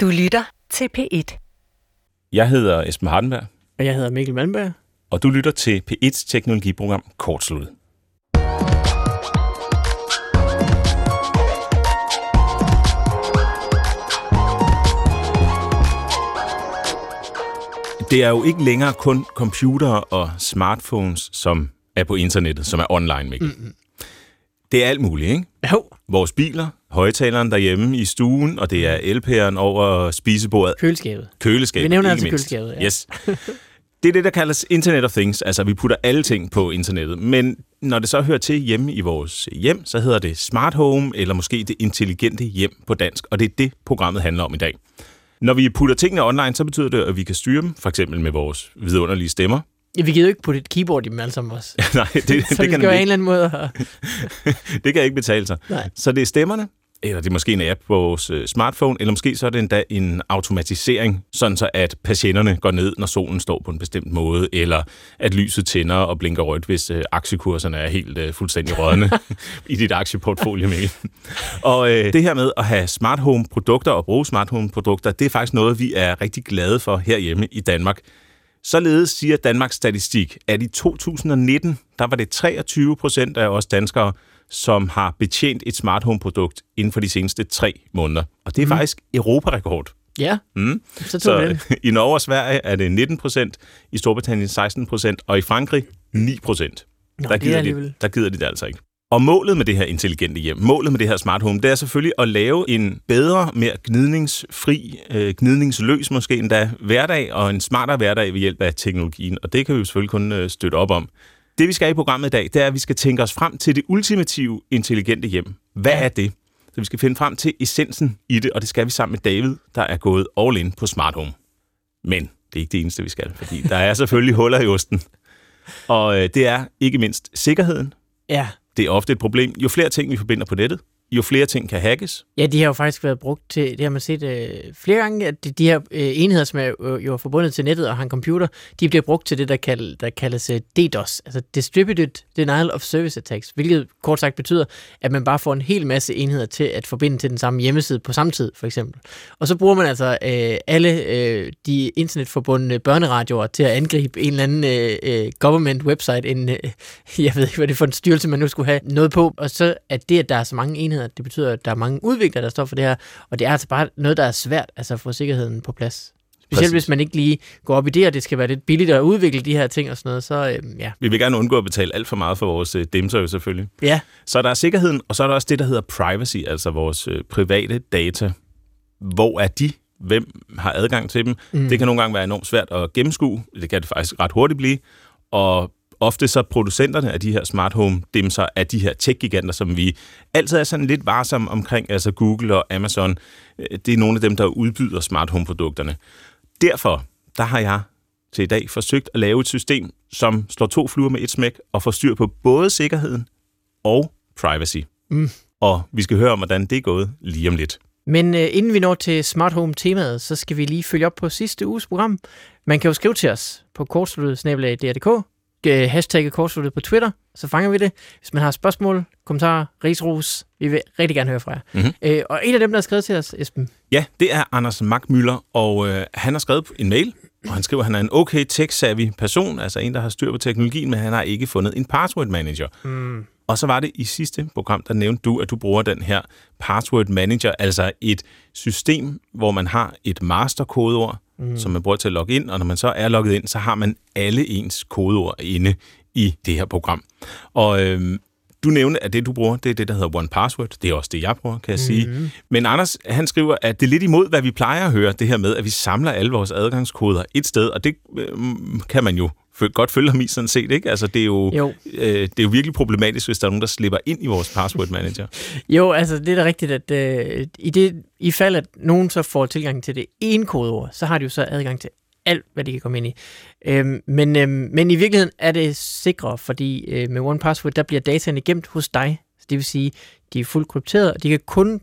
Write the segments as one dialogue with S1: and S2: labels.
S1: Du lytter til P1.
S2: Jeg hedder Esben Hardenberg,
S3: Og jeg hedder Mikkel Malmberg.
S2: og du lytter til P1's teknologiprogram Kortslut. Det er jo ikke længere kun computere og smartphones, som er på internettet, som er online, Mikkel. Mm-hmm. Det er alt muligt, ikke?
S3: Jo,
S2: Vores biler, højtaleren derhjemme i stuen, og det er LP'eren over spisebordet,
S3: køleskabet.
S2: køleskabet.
S3: Vi nævner altid
S2: mindst.
S3: køleskabet, ja.
S2: Yes. Det er det, der kaldes Internet of Things. Altså, vi putter alle ting på internettet. Men når det så hører til hjemme i vores hjem, så hedder det Smart Home, eller måske det intelligente hjem på dansk. Og det er det, programmet handler om i dag. Når vi putter tingene online, så betyder det, at vi kan styre dem, for eksempel med vores vidunderlige stemmer.
S3: Ja, vi gider jo ikke putte et keyboard i dem alle sammen også.
S2: Nej, det,
S3: Så
S2: det,
S3: det
S2: kan vi
S3: en eller anden måde at...
S2: det kan ikke betale sig.
S3: Nej.
S2: Så det er stemmerne, eller det er måske en app på vores øh, smartphone, eller måske så er det endda en automatisering, sådan så at patienterne går ned, når solen står på en bestemt måde, eller at lyset tænder og blinker rødt, hvis øh, aktiekurserne er helt øh, fuldstændig rådne i dit aktieportfolio, Mikkel. Og øh, det her med at have smart home produkter og bruge smart home produkter, det er faktisk noget, vi er rigtig glade for herhjemme i Danmark. Således siger Danmarks Statistik, at i 2019, der var det 23 procent af os danskere, som har betjent et smart home produkt inden for de seneste tre måneder. Og det er mm. faktisk europarekord.
S3: Ja,
S2: Mm.
S3: så tog.
S2: Så i Norge og Sverige er det 19 procent, i Storbritannien 16 procent, og i Frankrig 9 procent. Der,
S3: er
S2: gider de, der gider de det altså ikke. Og målet med det her intelligente hjem, målet med det her smart home, det er selvfølgelig at lave en bedre, mere gnidningsfri, øh, gnidningsløs måske endda hverdag, og en smartere hverdag ved hjælp af teknologien. Og det kan vi jo selvfølgelig kun øh, støtte op om. Det vi skal i programmet i dag, det er, at vi skal tænke os frem til det ultimative intelligente hjem. Hvad er det? Så vi skal finde frem til essensen i det, og det skal vi sammen med David, der er gået all in på smart home. Men det er ikke det eneste, vi skal, fordi der er selvfølgelig huller i osten. Og øh, det er ikke mindst sikkerheden.
S3: Ja.
S2: Det er ofte et problem. Jo flere ting, vi forbinder på nettet, jo flere ting kan hackes.
S3: ja, de har jo faktisk været brugt til, det har man set øh, flere gange, at de, de her øh, enheder, som er øh, jo er forbundet til nettet og har en computer, de bliver brugt til det, der, kald, der kaldes øh, DDoS, altså Distributed Denial of Service Attacks, hvilket kort sagt betyder, at man bare får en hel masse enheder til at forbinde til den samme hjemmeside på samme tid, for eksempel. Og så bruger man altså øh, alle øh, de internetforbundne børneradioer til at angribe en eller anden øh, øh government website, en, øh, jeg ved ikke, hvad det er for en styrelse, man nu skulle have noget på. Og så at det, at der er så mange enheder, det betyder, at der er mange udviklere, der står for det her. Og det er altså bare noget, der er svært altså at få sikkerheden på plads. Specielt
S2: Præcis.
S3: hvis man ikke lige går op i det, og det skal være lidt billigt at udvikle de her ting og sådan noget, så øh, ja.
S2: Vi vil gerne undgå at betale alt for meget for vores øh, dimser jo selvfølgelig.
S3: Ja,
S2: Så der er sikkerheden, og så er der også det, der hedder privacy, altså vores øh, private data. Hvor er de? Hvem har adgang til dem? Mm. Det kan nogle gange være enormt svært at gennemskue. Det kan det faktisk ret hurtigt blive. Og ofte så producenterne af de her smart home dimser er de her tech-giganter, som vi altid er sådan lidt varsomme omkring, altså Google og Amazon. Øh, Det er nogle af dem, der udbyder smart home produkterne. Derfor, der har jeg til i dag forsøgt at lave et system, som slår to fluer med et smæk og får styr på både sikkerheden og privacy.
S3: Mm.
S2: Og vi skal høre om, hvordan det er gået lige om lidt.
S3: Men øh, inden vi når til smart home temaet, så skal vi lige følge op på sidste uges program. Man kan jo skrive til os på kortsluttet.dr.dk, øh, hashtagget kortsluttet på Twitter, så fanger vi det. Hvis man har spørgsmål, kommentarer, rigsros, vi vil rigtig gerne høre fra jer.
S2: Mhm.
S3: Øh, og en af dem, der har skrevet til os, Esben,
S2: Ja, det er Anders Magmøller, og øh, han har skrevet en mail, og han skriver, at han er en okay tech-savvy person, altså en, der har styr på teknologien, men han har ikke fundet en password manager.
S3: mm.
S2: Og så var det i sidste program, der nævnte du, at du bruger den her password manager, altså et system, hvor man har et masterkodeord, mm. som man bruger til at logge ind, og når man så er logget ind, så har man alle ens kodeord inde i det her program. Og øhm, du nævnte, at det, du bruger, det er det, der hedder One Password. Det er også det, jeg bruger, kan jeg sige.
S3: Mhm.
S2: Men Anders, han skriver, at det er lidt imod, hvad vi plejer at høre, det her med, at vi samler alle vores adgangskoder et sted, og det øh, kan man jo godt følge ham i sådan set, ikke? Altså, det er jo,
S3: Jo.
S2: Øh, det er jo virkelig problematisk, hvis der er nogen, der slipper ind i vores password manager.
S3: Jo, altså det er da rigtigt, at øh, i, det, i fald, at nogen så får tilgang til det ene kodeord, så har de jo så adgang til alt, hvad de kan komme ind i. Øhm, men, øhm, men i virkeligheden er det sikrere, fordi øh, med OnePassword, der bliver dataene gemt hos dig. Så det vil sige, de er fuldt krypteret, og de kan kun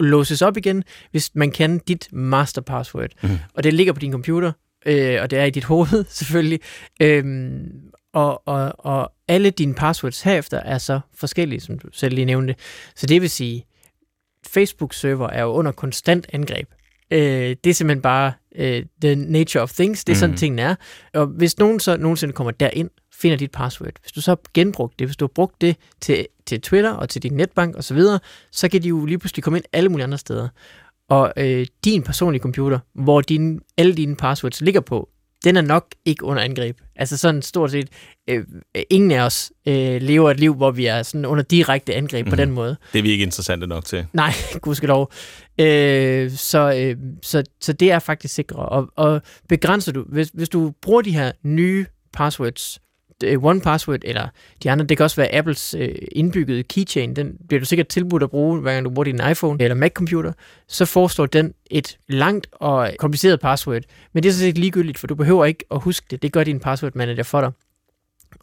S3: låses op igen, hvis man kan dit master password.
S2: Mhm.
S3: Og det ligger på din computer, øh, og det er i dit hoved selvfølgelig. Øhm, og, og, og alle dine passwords herefter er så forskellige, som du selv lige nævnte. Så det vil sige, Facebook-server er jo under konstant angreb. Øh, det er simpelthen bare øh, the nature of things. Det er sådan,
S2: Mhm.
S3: tingene er. Og hvis nogen så nogensinde kommer derind, finder dit password. Hvis du så har genbrugt det, hvis du har brugt det til, til Twitter og til din netbank osv., så, så kan de jo lige pludselig komme ind alle mulige andre steder. Og øh, din personlige computer, hvor din, alle dine passwords ligger på, den er nok ikke under angreb. Altså sådan stort set, øh, ingen af os øh, lever et liv, hvor vi er sådan under direkte angreb mm. på
S2: Mhm.
S3: den måde.
S2: Det er vi ikke interessante nok til.
S3: Nej, gudskelov. Øh, så, øh, så, så det er faktisk sikre. Og, og begrænser du, hvis, hvis du bruger de her nye passwords, Øh, One Password eller de andre, det kan også være Apples øh, indbyggede keychain, den bliver du sikkert tilbudt at bruge, hver gang du bruger din iPhone eller Mac-computer, så forestår den et langt og kompliceret password. Men det er så set ligegyldigt, for du behøver ikke at huske det. Det gør din password manager for dig.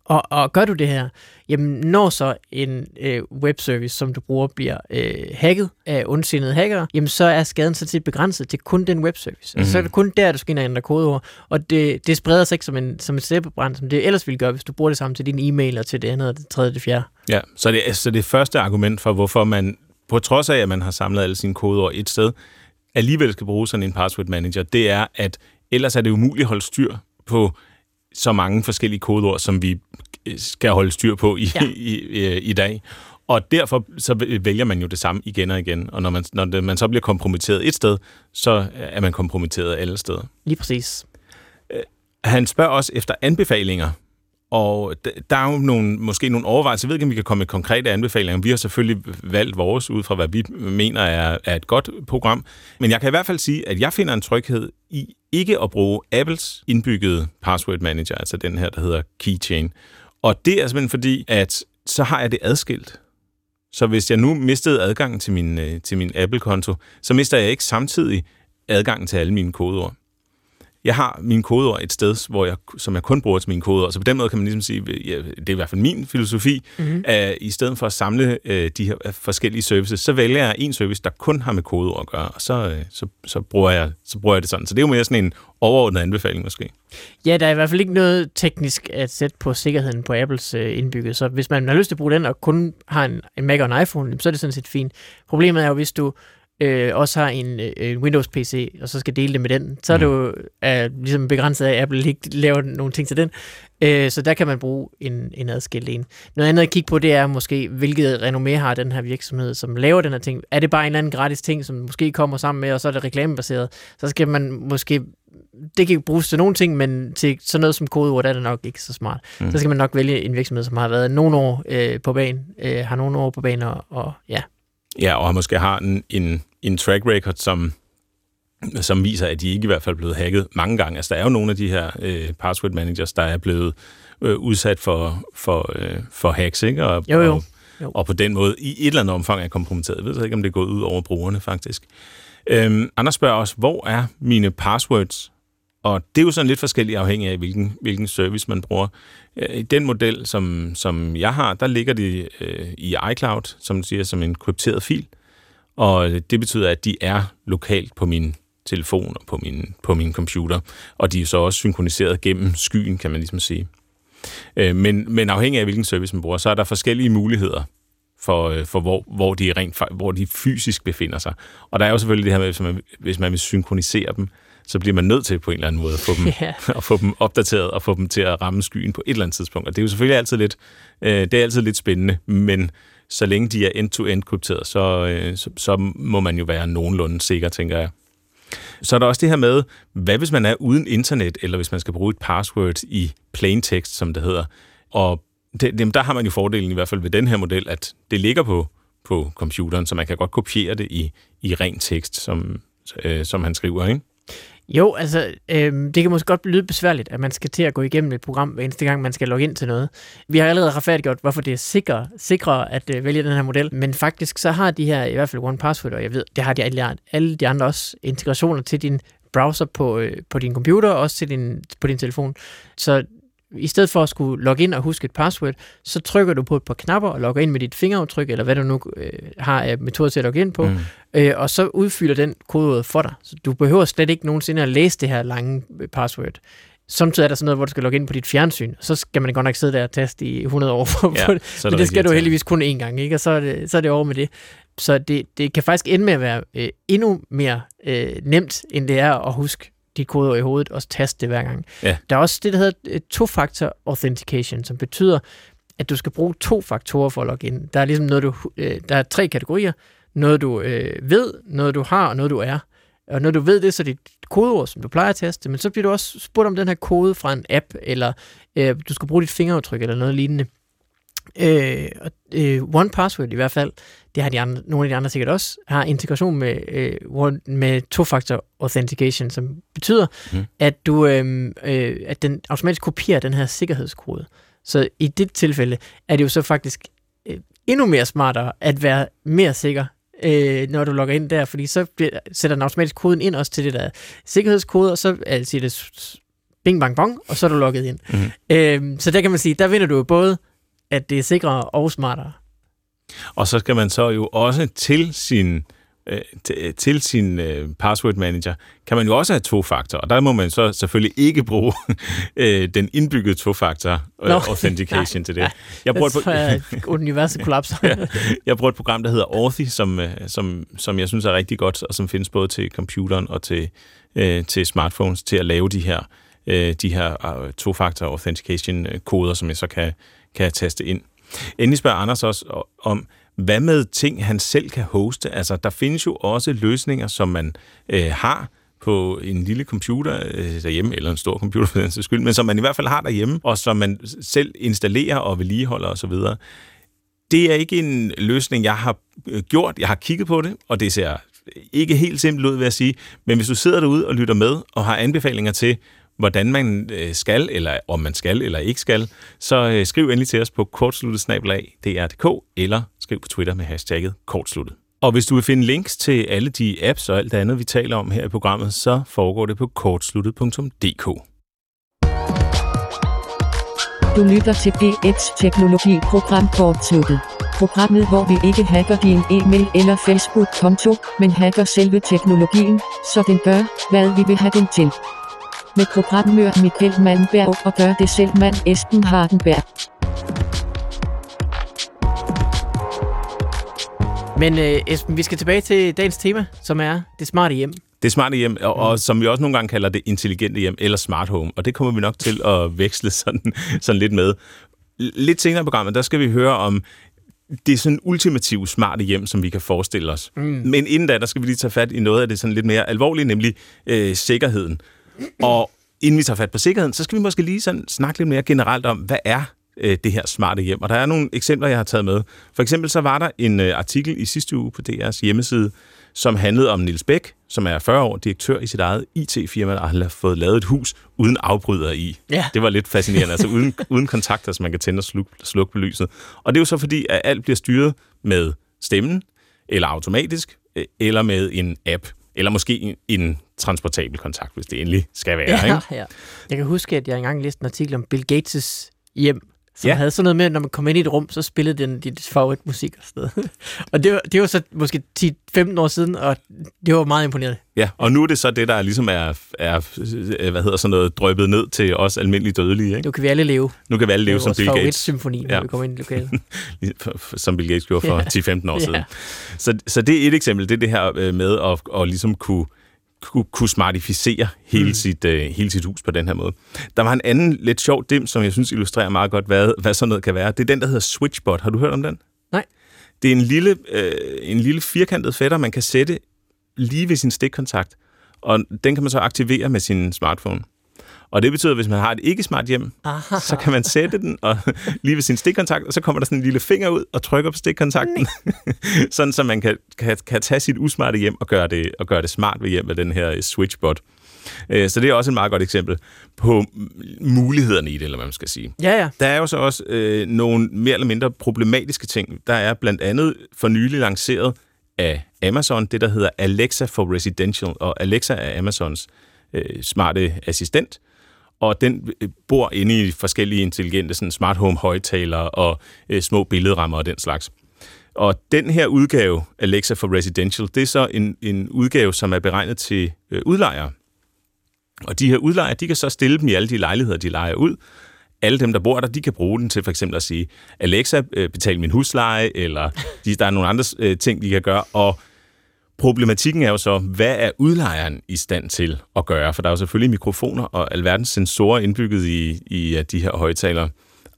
S3: Og, og gør du det her, jamen når så en øh, webservice, som du bruger, bliver øh, hacket af ondsindede hackere, jamen så er skaden så set begrænset til kun den webservice. Mm-hmm. Altså, så er det kun der, du skal ind og ændre kodeord, og det, det spreder sig ikke som en, som et sæbebrand, som det ellers ville gøre, hvis du bruger det sammen til din e-mail og til det andet, og det tredje og det fjerde.
S2: Ja, så det, så det første argument for, hvorfor man, på trods af, at man har samlet alle sine kodeord et sted, alligevel skal bruge sådan en password manager, det er, at ellers er det umuligt at holde styr på så mange forskellige kodeord, som vi øh, skal holde styr på i,
S3: Ja.
S2: ja. i, i, i dag. Og derfor så vælger man jo det samme igen og igen. Og når man, når det, man så bliver kompromitteret et sted, så er man kompromitteret alle steder.
S3: Lige præcis.
S2: Han spørger også efter anbefalinger, og der er jo nogle, måske nogle overvejelser. Jeg ved ikke, om vi kan komme med konkrete anbefalinger. Vi har selvfølgelig valgt vores ud fra, hvad vi mener er, er et godt program. Men jeg kan i hvert fald sige, at jeg finder en tryghed i ikke at bruge Apples indbyggede password manager, altså den her, der hedder Keychain. Og det er simpelthen fordi, at så har jeg det adskilt. Så hvis jeg nu mistede adgangen til min, øh, til min Apple-konto, så mister jeg ikke samtidig adgangen til alle mine kodeord jeg har mine kodeord et sted, hvor jeg, som jeg kun bruger til mine kodeord. Så på den måde kan man ligesom sige, ja, det er i hvert fald min filosofi, mm-hmm. at i stedet for at samle øh, de her forskellige services, så vælger jeg en service, der kun har med kodeord at gøre, og så, øh, så, så, bruger jeg, så bruger jeg det sådan. Så det er jo mere sådan en overordnet anbefaling måske.
S3: Ja, der er i hvert fald ikke noget teknisk at sætte på sikkerheden på Apples øh, indbygget, så hvis man har lyst til at bruge den og kun har en, en Mac og en iPhone, så er det sådan set fint. Problemet er jo, hvis du øh, også har en, øh, en Windows-PC, og så skal dele det med den, så er det jo øh, ligesom begrænset af, at Apple ikke laver nogle ting til den. Øh, så der kan man bruge en, en adskilt en. Noget andet at kigge på, det er måske, hvilket renommé har den her virksomhed, som laver den her ting. Er det bare en eller anden gratis ting, som måske kommer sammen med, og så er det reklamebaseret, så skal man måske det kan bruges til nogle ting, men til sådan noget som kodeord, er det nok ikke så smart. Mm. Så skal man nok vælge en virksomhed, som har været nogle år øh, på banen, øh, har nogle år på banen, og, og ja,
S2: Ja, og måske har en, en, en track record, som, som viser, at de ikke i hvert fald er blevet hacket mange gange. Altså, der er jo nogle af de her øh, password managers, der er blevet øh, udsat for, for, øh, for hacks, ikke? Og,
S3: Jo, jo.
S2: Og,
S3: Jo.
S2: og på den måde i et eller andet omfang er kompromitteret. Jeg ved så ikke, om det er gået ud over brugerne, faktisk. Øhm, Anders spørger også, hvor er mine passwords? Og det er jo sådan lidt forskelligt afhængig af, hvilken, hvilken service man bruger. Øh, I den model, som, som jeg har, der ligger de øh, i iCloud, som du siger, som en krypteret fil. Og øh, det betyder, at de er lokalt på min telefon og på min, på min computer. Og de er så også synkroniseret gennem skyen, kan man ligesom sige. Øh, men, men afhængig af, hvilken service man bruger, så er der forskellige muligheder for, øh, for hvor, hvor, de rent, hvor de fysisk befinder sig. Og der er jo selvfølgelig det her med, hvis man, hvis man vil synkronisere dem, så bliver man nødt til på en eller anden måde at få dem,
S3: Ja.
S2: at få dem opdateret og få dem til at ramme skyen på et eller andet tidspunkt. Og det er jo selvfølgelig altid lidt, øh, det er altid lidt spændende, men så længe de er end-to-end krypteret, så, øh, så, så må man jo være nogenlunde sikker, tænker jeg. Så er der også det her med, hvad hvis man er uden internet, eller hvis man skal bruge et password i plain text, som det hedder. Og det, jamen, der har man jo fordelen i hvert fald ved den her model, at det ligger på, på computeren, så man kan godt kopiere det i, i ren tekst, som, øh, som han skriver, ikke?
S3: Jo, altså, øh, det kan måske godt lyde besværligt, at man skal til at gå igennem et program, hver eneste gang, man skal logge ind til noget. Vi har allerede retfærdiggjort, hvorfor det er sikre, sikrere at øh, vælge den her model, men faktisk så har de her, i hvert fald One Password, og jeg ved, det har de alle, alle de andre også, integrationer til din browser på, øh, på din computer, og også til din, på din telefon. Så i stedet for at skulle logge ind og huske et password, så trykker du på et par knapper og logger ind med dit fingeraftryk, eller hvad du nu øh, har af metoder til at logge ind på, mm. øh, og så udfylder den kodeord for dig. Så du behøver slet ikke nogensinde at læse det her lange øh, password. Samtidig er der sådan noget, hvor du skal logge ind på dit fjernsyn, så skal man godt nok sidde der og taste i 100 år for,
S2: Ja,
S3: det. Men det skal du heldigvis kun én gang, ikke? og så er det, så er det over med det. Så det, det kan faktisk ende med at være øh, endnu mere øh, nemt, end det er at huske de koder i hovedet og taste det hver gang.
S2: Ja.
S3: Der er også det, der hedder øh, to-factor authentication, som betyder, at du skal bruge to faktorer for at logge ind. Der er ligesom noget, du, øh, der er tre kategorier. Noget, du øh, ved, noget, du har, og noget, du er. Og når du ved det, så er det et kodeord, som du plejer at taste, men så bliver du også spurgt om den her kode fra en app, eller øh, du skal bruge dit fingeraftryk, eller noget lignende. Øh, og, øh, One Password i hvert fald, det har de andre, nogle af de andre sikkert også, har integration med, øh, one, med to-factor authentication, som betyder,
S2: Mm.
S3: mm. at, du, øh, øh, at den automatisk kopierer den her sikkerhedskode. Så i dit tilfælde er det jo så faktisk øh, endnu mere smartere at være mere sikker, øh, når du logger ind der, fordi så bliver, sætter den automatisk koden ind også til det der sikkerhedskode, og så altså, det bing bang bong, og så er du logget ind.
S2: Mhm.
S3: Øh, så der kan man sige, der vinder du jo både, at det er sikrere og smartere.
S2: Og så skal man så jo også til sin øh, til, sin øh, password manager, kan man jo også have to-faktor, og der må man så selvfølgelig ikke bruge øh, den indbyggede to-faktor øh, authentication
S3: nej,
S2: til det.
S3: nej.
S2: Jeg bruger, et,
S3: at universet kollapser.
S2: Ja. jeg bruger et program, der hedder Authy, som, øh, som, som jeg synes er rigtig godt, og som findes både til computeren og til, øh, til smartphones, til at lave de her, øh, de her to-factor authentication-koder, som jeg så kan, kan taste ind. Endelig spørger Anders også om, hvad med ting, han selv kan hoste? Altså, der findes jo også løsninger, som man øh, har på en lille computer øh, derhjemme, eller en stor computer for den sags skyld, men som man i hvert fald har derhjemme, og som man selv installerer og vedligeholder osv. Det er ikke en løsning, jeg har øh, gjort. Jeg har kigget på det, og det ser ikke helt simpelt ud, vil jeg sige. Men hvis du sidder derude og lytter med, og har anbefalinger til, hvordan man øh, skal, eller om man skal eller ikke skal, så øh, skriv endelig til os på kortsluttet-dr.dk, eller skriv på Twitter med hashtagget kortsluttet. Og hvis du vil finde links til alle de apps og alt det andet, vi taler om her i programmet, så foregår det på kortsluttet.dk.
S1: Du lytter til P1's Teknologi-program Kortsluttet. Programmet, hvor vi ikke hacker din e-mail eller Facebook-konto, men hacker selve teknologien, så den gør, hvad vi vil have den til. Med programmør Michael Malmberg og gør det selv mand Esben Hardenberg.
S3: Men øh, Esben, vi skal tilbage til dagens tema, som er det smarte hjem.
S2: Det smarte hjem, og, og som vi også nogle gange kalder det intelligente hjem, eller smart home, og det kommer vi nok til at veksle sådan, sådan lidt med. Lidt senere i programmet, der skal vi høre om det sådan ultimative smarte hjem, som vi kan forestille os. Mm. Men inden da, der skal vi lige tage fat i noget af det sådan lidt mere alvorlige, nemlig øh, sikkerheden. Og inden vi tager fat på sikkerheden, så skal vi måske lige sådan snakke lidt mere generelt om, hvad er øh, det her smarte hjem? Og der er nogle eksempler, jeg har taget med. For eksempel så var der en øh, artikel i sidste uge på DR's hjemmeside, som handlede om Nils Bæk, som er 40 år direktør i sit eget IT-firma, og han har fået lavet et hus uden afbryder i.
S3: Ja.
S2: Det var lidt fascinerende, altså uden, uden kontakter, så man kan tænde og slukke sluk på lyset. Og det er jo så fordi, at alt bliver styret med stemmen, eller automatisk, øh, eller med en app, eller måske en, transportabel kontakt, hvis det endelig skal være. Ikke?
S3: ja. Jeg kan huske, at jeg engang læste en artikel om Bill Gates' hjem, som
S2: Ja.
S3: havde sådan noget med, når man kom ind i et rum, så spillede den dit favoritmusik og sådan noget. og det var, det var så måske 10-15 år siden, og det var meget imponerende.
S2: Ja, og nu er det så det, der ligesom er, er øh, hvad hedder sådan noget, drøbet ned til os almindelige dødelige. Ikke?
S3: Nu kan vi alle leve.
S2: Nu kan vi alle leve som Bill Gates.
S3: favoritsymfoni, når
S2: Ja.
S3: vi kommer ind i lokalet.
S2: som Bill Gates gjorde for
S3: Ja.
S2: 10-15 år
S3: Ja.
S2: siden. Så, så det er et eksempel, det er det her øh, med at, at ligesom kunne, kunne, kunne smartificere hele, mm. sit, øh, hele sit hus på den her måde. Der var en anden lidt sjov dim, som jeg synes illustrerer meget godt, hvad, hvad sådan noget kan være. Det er den, der hedder Switchbot. Har du hørt om den?
S3: Nej.
S2: Det er en lille, øh, en lille firkantet fætter, man kan sætte lige ved sin stikkontakt, og den kan man så aktivere med sin smartphone. Og det betyder, at hvis man har et ikke-smart hjem,
S3: Aha.
S2: så kan man sætte den og, lige ved sin stikkontakt, og så kommer der sådan en lille finger ud og trykker på stikkontakten, sådan så man kan, kan, kan tage sit usmarte hjem og gøre det, og gøre det smart ved hjælp af den her switchbot. Øh, Så det er også et meget godt eksempel på mulighederne i det, eller hvad man skal sige.
S3: Ja, ja.
S2: Der er jo så også øh, nogle mere eller mindre problematiske ting. Der er blandt andet for nylig lanceret af Amazon, det der hedder Alexa for Residential, og Alexa er Amazons øh, smarte assistent, og den øh, bor inde i forskellige intelligente sådan smart home højtalere og øh, små billedrammer og den slags. Og den her udgave, Alexa for Residential, det er så en, en udgave, som er beregnet til øh, udlejere. Og de her udlejere, de kan så stille dem i alle de lejligheder, de lejer ud. Alle dem, der bor der, de kan bruge den til for eksempel at sige, Alexa, øh, betal min husleje, eller de, der er nogle andre øh, ting, de kan gøre. Og problematikken er jo så, hvad er udlejeren i stand til at gøre? For der er jo selvfølgelig mikrofoner og alverdens sensorer indbygget i, i de her højtalere.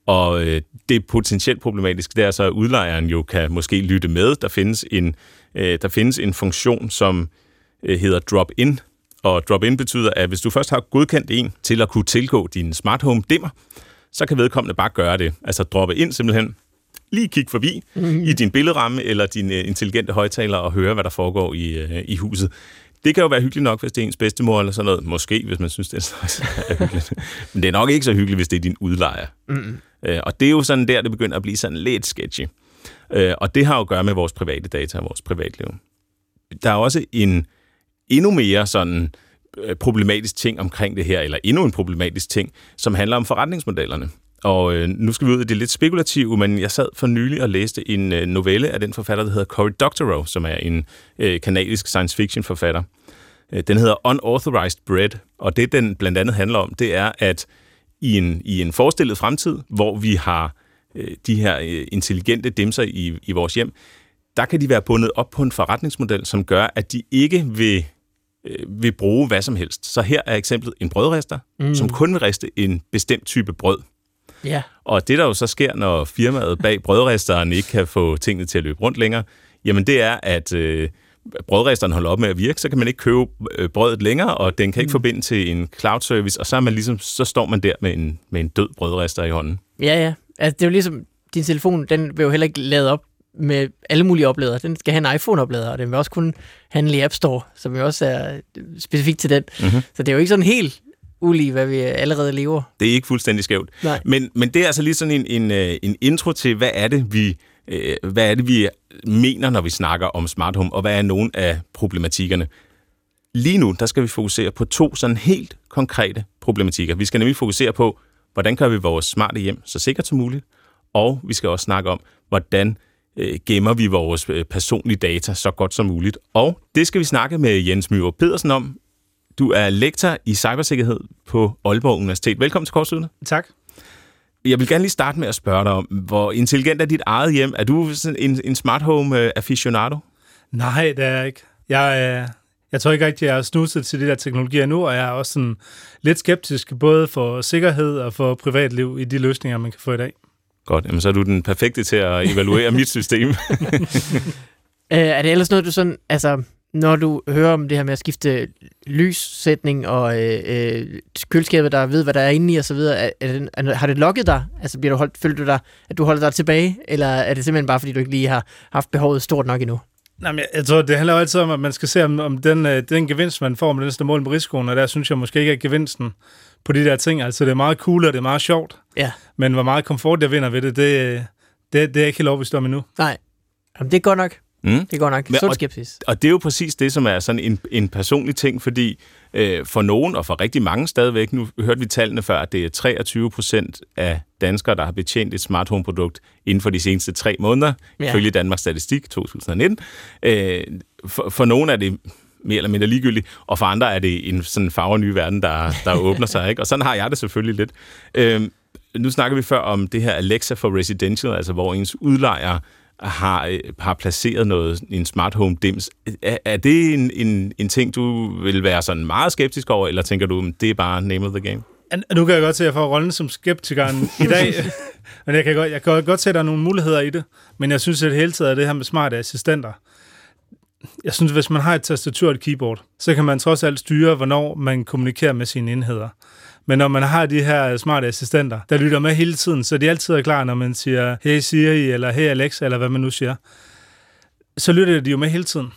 S2: Og øh, det er potentielt problematisk, det er så, at udlejeren jo kan måske lytte med. Der findes en, øh, der findes en funktion, som øh, hedder drop-in, og drop-in betyder, at hvis du først har godkendt en til at kunne tilgå din smart home dimmer, så kan vedkommende bare gøre det. Altså droppe ind simpelthen, lige kigge forbi mm. i din billedramme eller din uh, intelligente højtaler og høre, hvad der foregår i, uh, i huset. Det kan jo være hyggeligt nok, hvis det er ens bedstemor eller sådan noget. Måske, hvis man synes, det er hyggeligt. Men det er nok ikke så hyggeligt, hvis det er din udlejer. Mm. Uh, og det er jo sådan der, det begynder at blive sådan lidt sketchy. Uh, og det har jo at gøre med vores private data og vores privatliv. Der er også en endnu mere sådan øh, problematisk ting omkring det her, eller endnu en problematisk ting, som handler om forretningsmodellerne. Og øh, nu skal vi ud i det lidt spekulative, men jeg sad for nylig og læste en øh, novelle af den forfatter, der hedder Cory Doctorow, som er en øh, kanadisk science fiction forfatter. Øh, den hedder Unauthorized Bread, og det den blandt andet handler om, det er, at i en, i en forestillet fremtid, hvor vi har øh, de her øh, intelligente dimser i, i vores hjem, der kan de være bundet op på en forretningsmodel, som gør, at de ikke vil øh, vil bruge hvad som helst. Så her er eksemplet en brødrester, mm. som kun vil riste en bestemt type brød.
S3: Ja.
S2: Og det, der jo så sker, når firmaet bag brødresteren ikke kan få tingene til at løbe rundt længere, jamen det er, at øh, brødresteren holder op med at virke, så kan man ikke købe øh, brødet længere, og den kan ikke mm. forbinde til en cloud service, og så, er man ligesom, så står man der med en, med en død brødrester i hånden.
S3: Ja, ja. Altså, det er jo ligesom, din telefon, den vil jo heller ikke lade op med alle mulige opladere. Den skal have en iPhone-oplader, og den vil også kunne handle i App Store, som jo også er specifikt til den. Mm-hmm. Så det er jo ikke sådan helt ulige, hvad vi allerede lever.
S2: Det er ikke fuldstændig skævt. Nej. Men, men det er altså lige sådan en, en, øh, en intro til, hvad er det, vi øh, hvad er det, vi mener, når vi snakker om smart home, og hvad er nogle af problematikkerne. Lige nu, der skal vi fokusere på to sådan helt konkrete problematikker. Vi skal nemlig fokusere på, hvordan gør vi vores smarte hjem så sikkert som muligt, og vi skal også snakke om, hvordan øh, gemmer vi vores øh, personlige data så godt som muligt. Og det skal vi snakke med Jens Myhre Pedersen om. Du er lektor i cybersikkerhed på Aalborg Universitet. Velkommen til Korsydene.
S4: Tak.
S2: Jeg vil gerne lige starte med at spørge dig om, hvor intelligent er dit eget hjem? Er du sådan en, en smart home øh, aficionado?
S4: Nej, det er jeg ikke. Jeg, øh, jeg tror ikke rigtig, jeg er snuset til de der teknologier nu, og jeg er også sådan lidt skeptisk både for sikkerhed og for privatliv i de løsninger, man kan få i dag.
S2: Godt, jamen så er du den perfekte til at evaluere mit system.
S3: Øh, er det ellers noget, du sådan, altså, når du hører om det her med at skifte lyssætning og øh, øh, køleskabet, der ved, hvad der er inde i osv., er, er det, er, har det lukket dig? Altså, bliver du holdt, føler du dig, at du holder dig tilbage, eller er det simpelthen bare, fordi du ikke lige har haft behovet stort nok endnu?
S4: Nej, men jeg, jeg tror, det handler jo altid om, at man skal se, om, om den, øh, den gevinst, man får med den mål med risikoen, og der synes jeg måske ikke, at gevinsten på de der ting. Altså, det er meget cool, og det er meget sjovt.
S3: Ja.
S4: Men hvor meget komfort jeg vinder ved det, det, det, det er jeg ikke helt overbevist om endnu.
S3: Nej. Jamen, det er godt nok. Mm. Det er godt nok. Sund skepsis.
S2: Og, og det er jo præcis det, som er sådan en, en personlig ting, fordi øh, for nogen, og for rigtig mange stadigvæk, nu hørte vi tallene før, at det er 23 procent af danskere, der har betjent et smart home produkt inden for de seneste tre måneder, ja. ifølge Danmarks Statistik 2019. Øh, for, for nogen er det mere eller mindre ligegyldigt, og for andre er det en sådan farver ny verden, der, der åbner sig. Ikke? Og sådan har jeg det selvfølgelig lidt. Øhm, nu snakker vi før om det her Alexa for Residential, altså hvor ens udlejer har, øh, har placeret noget i en smart home dims. Er, er det en, en, en ting, du vil være sådan meget skeptisk over, eller tænker du, det er bare name of the game?
S4: Nu kan jeg godt se, at jeg får rollen som skeptikeren i dag, men jeg kan, godt, jeg kan godt se, at der er nogle muligheder i det. Men jeg synes at det hele taget, at det her med smarte assistenter, jeg synes, hvis man har et tastatur og et keyboard, så kan man trods alt styre, hvornår man kommunikerer med sine enheder. Men når man har de her smarte assistenter, der lytter med hele tiden, så de altid er klar, når man siger, hey Siri, eller hey Alexa, eller hvad man nu siger, så lytter de jo med hele tiden.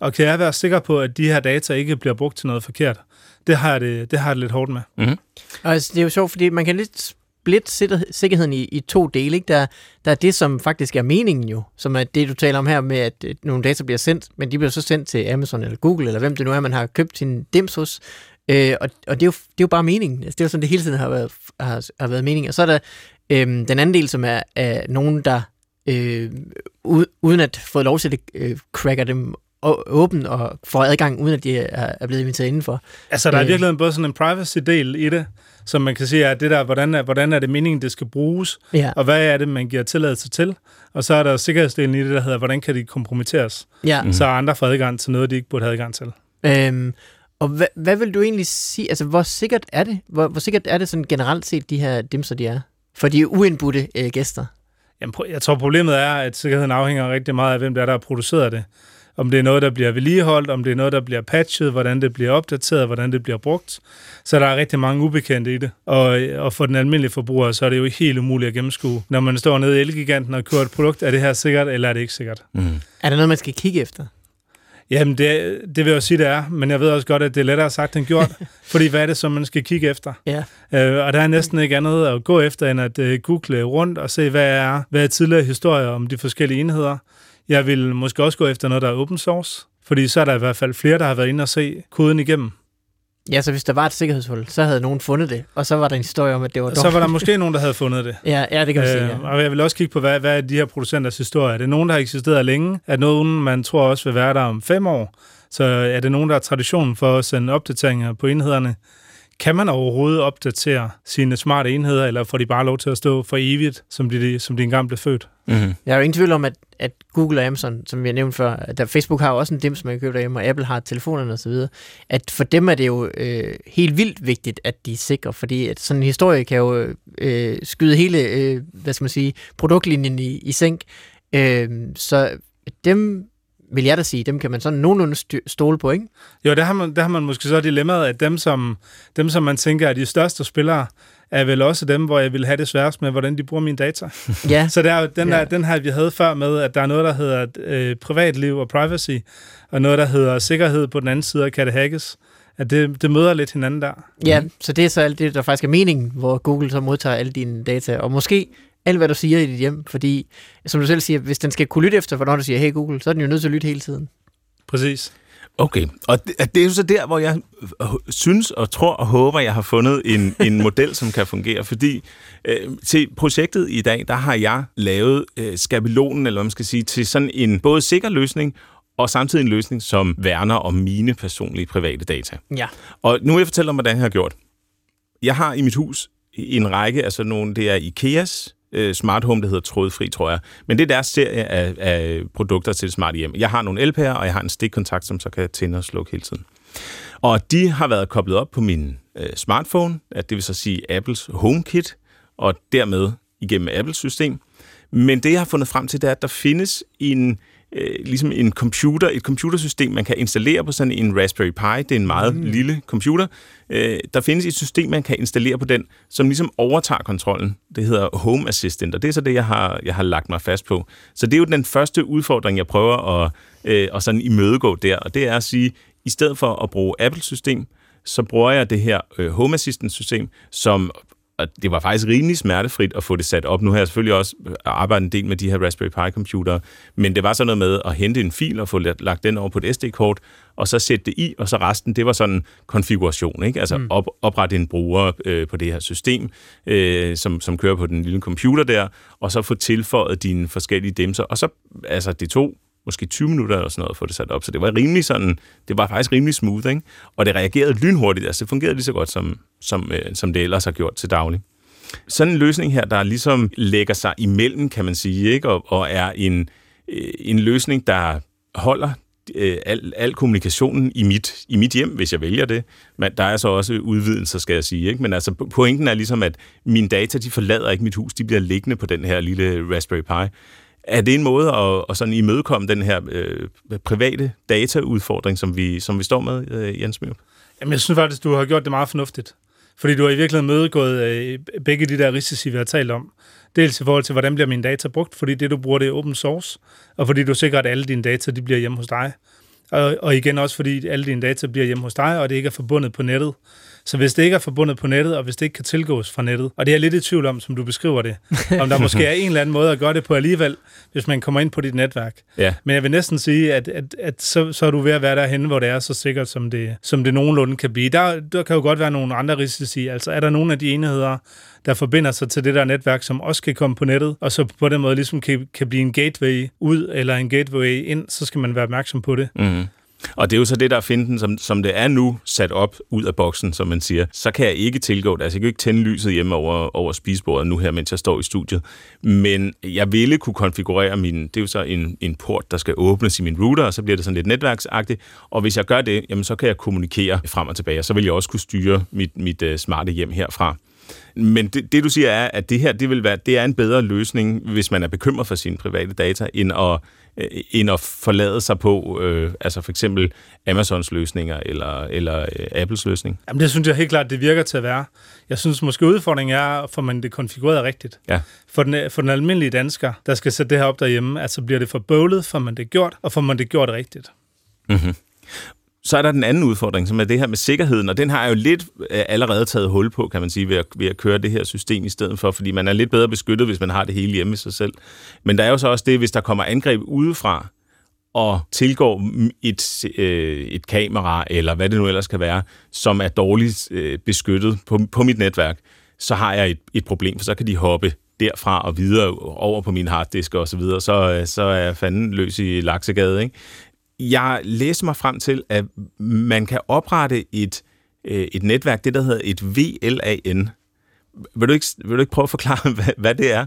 S4: Og kan jeg være sikker på, at de her data ikke bliver brugt til noget forkert? Det har jeg det, det, har jeg det lidt hårdt med.
S3: Mm-hmm. Altså, det er jo sjovt, fordi man kan lidt splitte sikkerheden i, i to dele. Ikke? Der, der er det, som faktisk er meningen jo, som er det, du taler om her med, at nogle data bliver sendt, men de bliver så sendt til Amazon eller Google, eller hvem det nu er, man har købt sin dims hos. Øh, og og det, er jo, det er jo bare meningen. Altså, det er jo sådan, det hele tiden har været, har, har været meningen. Og så er der øh, den anden del, som er, er nogen, der øh, uden at få lov til det, øh, cracker dem åben og får adgang, uden at de er, er blevet inviteret indenfor.
S4: Altså, der er
S3: Øh.
S4: virkelig både sådan en privacy-del i det, som man kan sige, at det der, hvordan er, hvordan er det meningen, det skal bruges,
S3: Ja,
S4: og hvad er det, man giver tilladelse til. Og så er der sikkerhedsdelen i det, der hedder, hvordan kan de kompromitteres,
S3: ja.
S4: så andre får adgang til noget, de ikke burde have adgang til.
S3: Øhm, og hvad, hvad vil du egentlig sige, altså hvor sikkert er det, hvor, hvor sikkert er det sådan generelt set, de her dimser, de er? For de uindbudte øh, gæster.
S4: Jamen, jeg tror, problemet er, at sikkerheden afhænger rigtig meget af, hvem det er, der har produceret det. Om det er noget, der bliver vedligeholdt, om det er noget, der bliver patchet, hvordan det bliver opdateret, hvordan det bliver brugt. Så der er rigtig mange ubekendte i det. Og, og for den almindelige forbruger, så er det jo helt umuligt at gennemskue. Når man står nede i Elgiganten og kører et produkt, er det her sikkert, eller er det ikke sikkert?
S2: Mm.
S3: Er der noget, man skal kigge efter?
S4: Jamen, det, det vil jeg jo sige, det er. Men jeg ved også godt, at det er lettere sagt end gjort. fordi hvad er det, som man skal kigge efter?
S3: Ja.
S4: Øh, og der er næsten ikke andet at gå efter, end at øh, google rundt og se, hvad er, hvad er tidligere historier om de forskellige enheder. Jeg vil måske også gå efter noget, der er open source, fordi så er der i hvert fald flere, der har været inde og se koden igennem.
S3: Ja, så hvis der var et sikkerhedshul, så havde nogen fundet det, og så var der en historie om, at det var
S4: Så var der måske nogen, der havde fundet det.
S3: Ja, ja, det kan man sige, ja.
S4: Øh, og jeg vil også kigge på, hvad, hvad er de her producenters historie. Er det nogen, der har eksisteret længe? Er det nogen, man tror også vil være der om fem år? Så er det nogen, der har tradition for at sende opdateringer på enhederne? Kan man overhovedet opdatere sine smarte enheder, eller får de bare lov til at stå for evigt, som de, som de engang blev født?
S2: Mm.
S3: Jeg er jo ingen tvivl om, at, at Google og Amazon, som vi har nævnt før, at der, Facebook har jo også en dims, man kan købe derhjemme, og Apple har telefonerne osv., at for dem er det jo øh, helt vildt vigtigt, at de er sikre, fordi at sådan en historie kan jo øh, skyde hele, øh, hvad skal man sige, produktlinjen i, i sænk. Øh, så dem vil jeg da sige, dem kan man sådan nogenlunde stole på, ikke?
S4: Jo, der har man, der har man måske så dilemmaet, at dem som, dem, som man tænker er de største spillere, er vel også dem, hvor jeg vil have det sværest med, hvordan de bruger mine data.
S3: Ja,
S4: Så der er den, der,
S3: Ja.
S4: den her, vi havde før med, at der er noget, der hedder øh, privatliv og privacy, og noget, der hedder sikkerhed på den anden side, og kan det hackes. At det, det møder lidt hinanden der.
S3: ja, så det er så alt det, der faktisk er meningen, hvor Google så modtager alle dine data, og måske alt, hvad du siger i dit hjem, fordi, som du selv siger, hvis den skal kunne lytte efter, hvornår du siger, hey Google, så er den jo nødt til at lytte hele tiden.
S4: Præcis.
S2: Okay, og det, det er jo så der, hvor jeg øh, synes og tror og håber, jeg har fundet en, en model, som kan fungere. Fordi øh, til projektet i dag, der har jeg lavet øh, skabelonen, eller hvad man skal sige, til sådan en både sikker løsning, og samtidig en løsning, som værner om mine personlige private data.
S3: Ja.
S2: Og nu vil jeg fortælle om, hvordan jeg har gjort. Jeg har i mit hus en række, altså nogle, det er Ikeas øh, smart home, der hedder trådfri, tror jeg. Men det er deres serie af, af produkter til smart hjem. Jeg har nogle elpærer, og jeg har en stikkontakt, som så kan tænde og slukke hele tiden. Og de har været koblet op på min øh, smartphone, at det vil så sige Apples HomeKit, og dermed igennem Apples system. Men det, jeg har fundet frem til, det er, at der findes en, øh, ligesom en computer, et computersystem, man kan installere på sådan en Raspberry Pi. Det er en meget mm. lille computer. Øh, der findes et system, man kan installere på den, som ligesom overtager kontrollen. Det hedder Home Assistant, og det er så det, jeg har, jeg har lagt mig fast på. Så det er jo den første udfordring, jeg prøver at, øh, at sådan imødegå der, og det er at sige, i stedet for at bruge Apple-system, så bruger jeg det her øh, Home Assistant-system, som og det var faktisk rimelig smertefrit at få det sat op. Nu har jeg selvfølgelig også arbejdet en del med de her Raspberry Pi-computere, men det var sådan noget med at hente en fil og få lagt den over på et SD-kort, og så sætte det i, og så resten, det var sådan konfiguration, ikke? Altså mm. op, oprette en bruger øh, på det her system, øh, som, som kører på den lille computer der, og så få tilføjet dine forskellige dimser, og så, altså det tog måske 20 minutter eller sådan noget at få det sat op. Så det var rimelig sådan, det var faktisk rimelig smooth, ikke? Og det reagerede lynhurtigt, altså det fungerede lige så godt, som, som, øh, som det ellers har gjort til daglig. Sådan en løsning her, der ligesom lægger sig imellem, kan man sige, ikke? Og, og er en, øh, en løsning, der holder øh, al, al kommunikationen i mit, i mit hjem, hvis jeg vælger det. Men der er så også udvidelser, skal jeg sige. Ikke? Men altså, pointen er ligesom, at mine data, de forlader ikke mit hus, de bliver liggende på den her lille Raspberry Pi. Er det en måde at, at sådan imødekomme den her øh, private dataudfordring, som vi, som vi står med, øh, Jens Mørup?
S4: Jamen, jeg synes faktisk, du har gjort det meget fornuftigt. Fordi du har i virkeligheden mødegået øh, begge de der risici, vi har talt om. Dels i forhold til, hvordan bliver mine data brugt, fordi det, du bruger, det er open source, og fordi du sikrer, at alle dine data de bliver hjemme hos dig. Og, og igen også fordi alle dine data bliver hjemme hos dig, og det ikke er forbundet på nettet. Så hvis det ikke er forbundet på nettet, og hvis det ikke kan tilgås fra nettet, og det er jeg lidt i tvivl om, som du beskriver det, om der måske er en eller anden måde at gøre det på alligevel, hvis man kommer ind på dit netværk.
S2: Ja.
S4: Men jeg vil næsten sige, at, at, at så, så er du ved at være derhen, hvor det er så sikkert, som det, som det nogenlunde kan blive. Der, der kan jo godt være nogle andre risici. Altså er der nogle af de enheder, der forbinder sig til det der netværk, som også kan komme på nettet, og så på den måde ligesom kan, kan blive en gateway ud, eller en gateway ind, så skal man være opmærksom på det.
S2: Mm. Og det er jo så det, der er finden, som, som det er nu sat op ud af boksen, som man siger. Så kan jeg ikke tilgå det. Altså, jeg kan jo ikke tænde lyset hjemme over, over spisebordet nu her, mens jeg står i studiet. Men jeg ville kunne konfigurere min... Det er jo så en, en port, der skal åbnes i min router, og så bliver det sådan lidt netværksagtigt. Og hvis jeg gør det, jamen, så kan jeg kommunikere frem og tilbage, og så vil jeg også kunne styre mit, mit uh, smarte hjem herfra. Men det, det, du siger, er, at det her det vil være, det er en bedre løsning, hvis man er bekymret for sine private data, end at, end at forlade sig på øh, altså for eksempel Amazons løsninger eller, eller øh, Apples løsning.
S4: Jamen, det synes jeg helt klart, det virker til at være. Jeg synes måske udfordringen er, får man det konfigureret rigtigt.
S2: Ja.
S4: For den, for den almindelige dansker, der skal sætte det her op derhjemme, altså bliver det for bøvlet, får man det gjort, og får man det gjort rigtigt.
S2: Mm-hmm. Så er der den anden udfordring, som er det her med sikkerheden, og den har jeg jo lidt øh, allerede taget hul på, kan man sige, ved at, ved at køre det her system i stedet for, fordi man er lidt bedre beskyttet, hvis man har det hele hjemme i sig selv. Men der er jo så også det, hvis der kommer angreb udefra, og tilgår et, øh, et kamera, eller hvad det nu ellers kan være, som er dårligt øh, beskyttet på, på mit netværk, så har jeg et, et problem, for så kan de hoppe derfra og videre over på min harddisk og så videre, så, øh, så er jeg fanden løs i laksegade, ikke? Jeg læste mig frem til, at man kan oprette et, øh, et netværk, det der hedder et VLAN. Vil du ikke, vil du ikke prøve at forklare, hvad, hvad det er?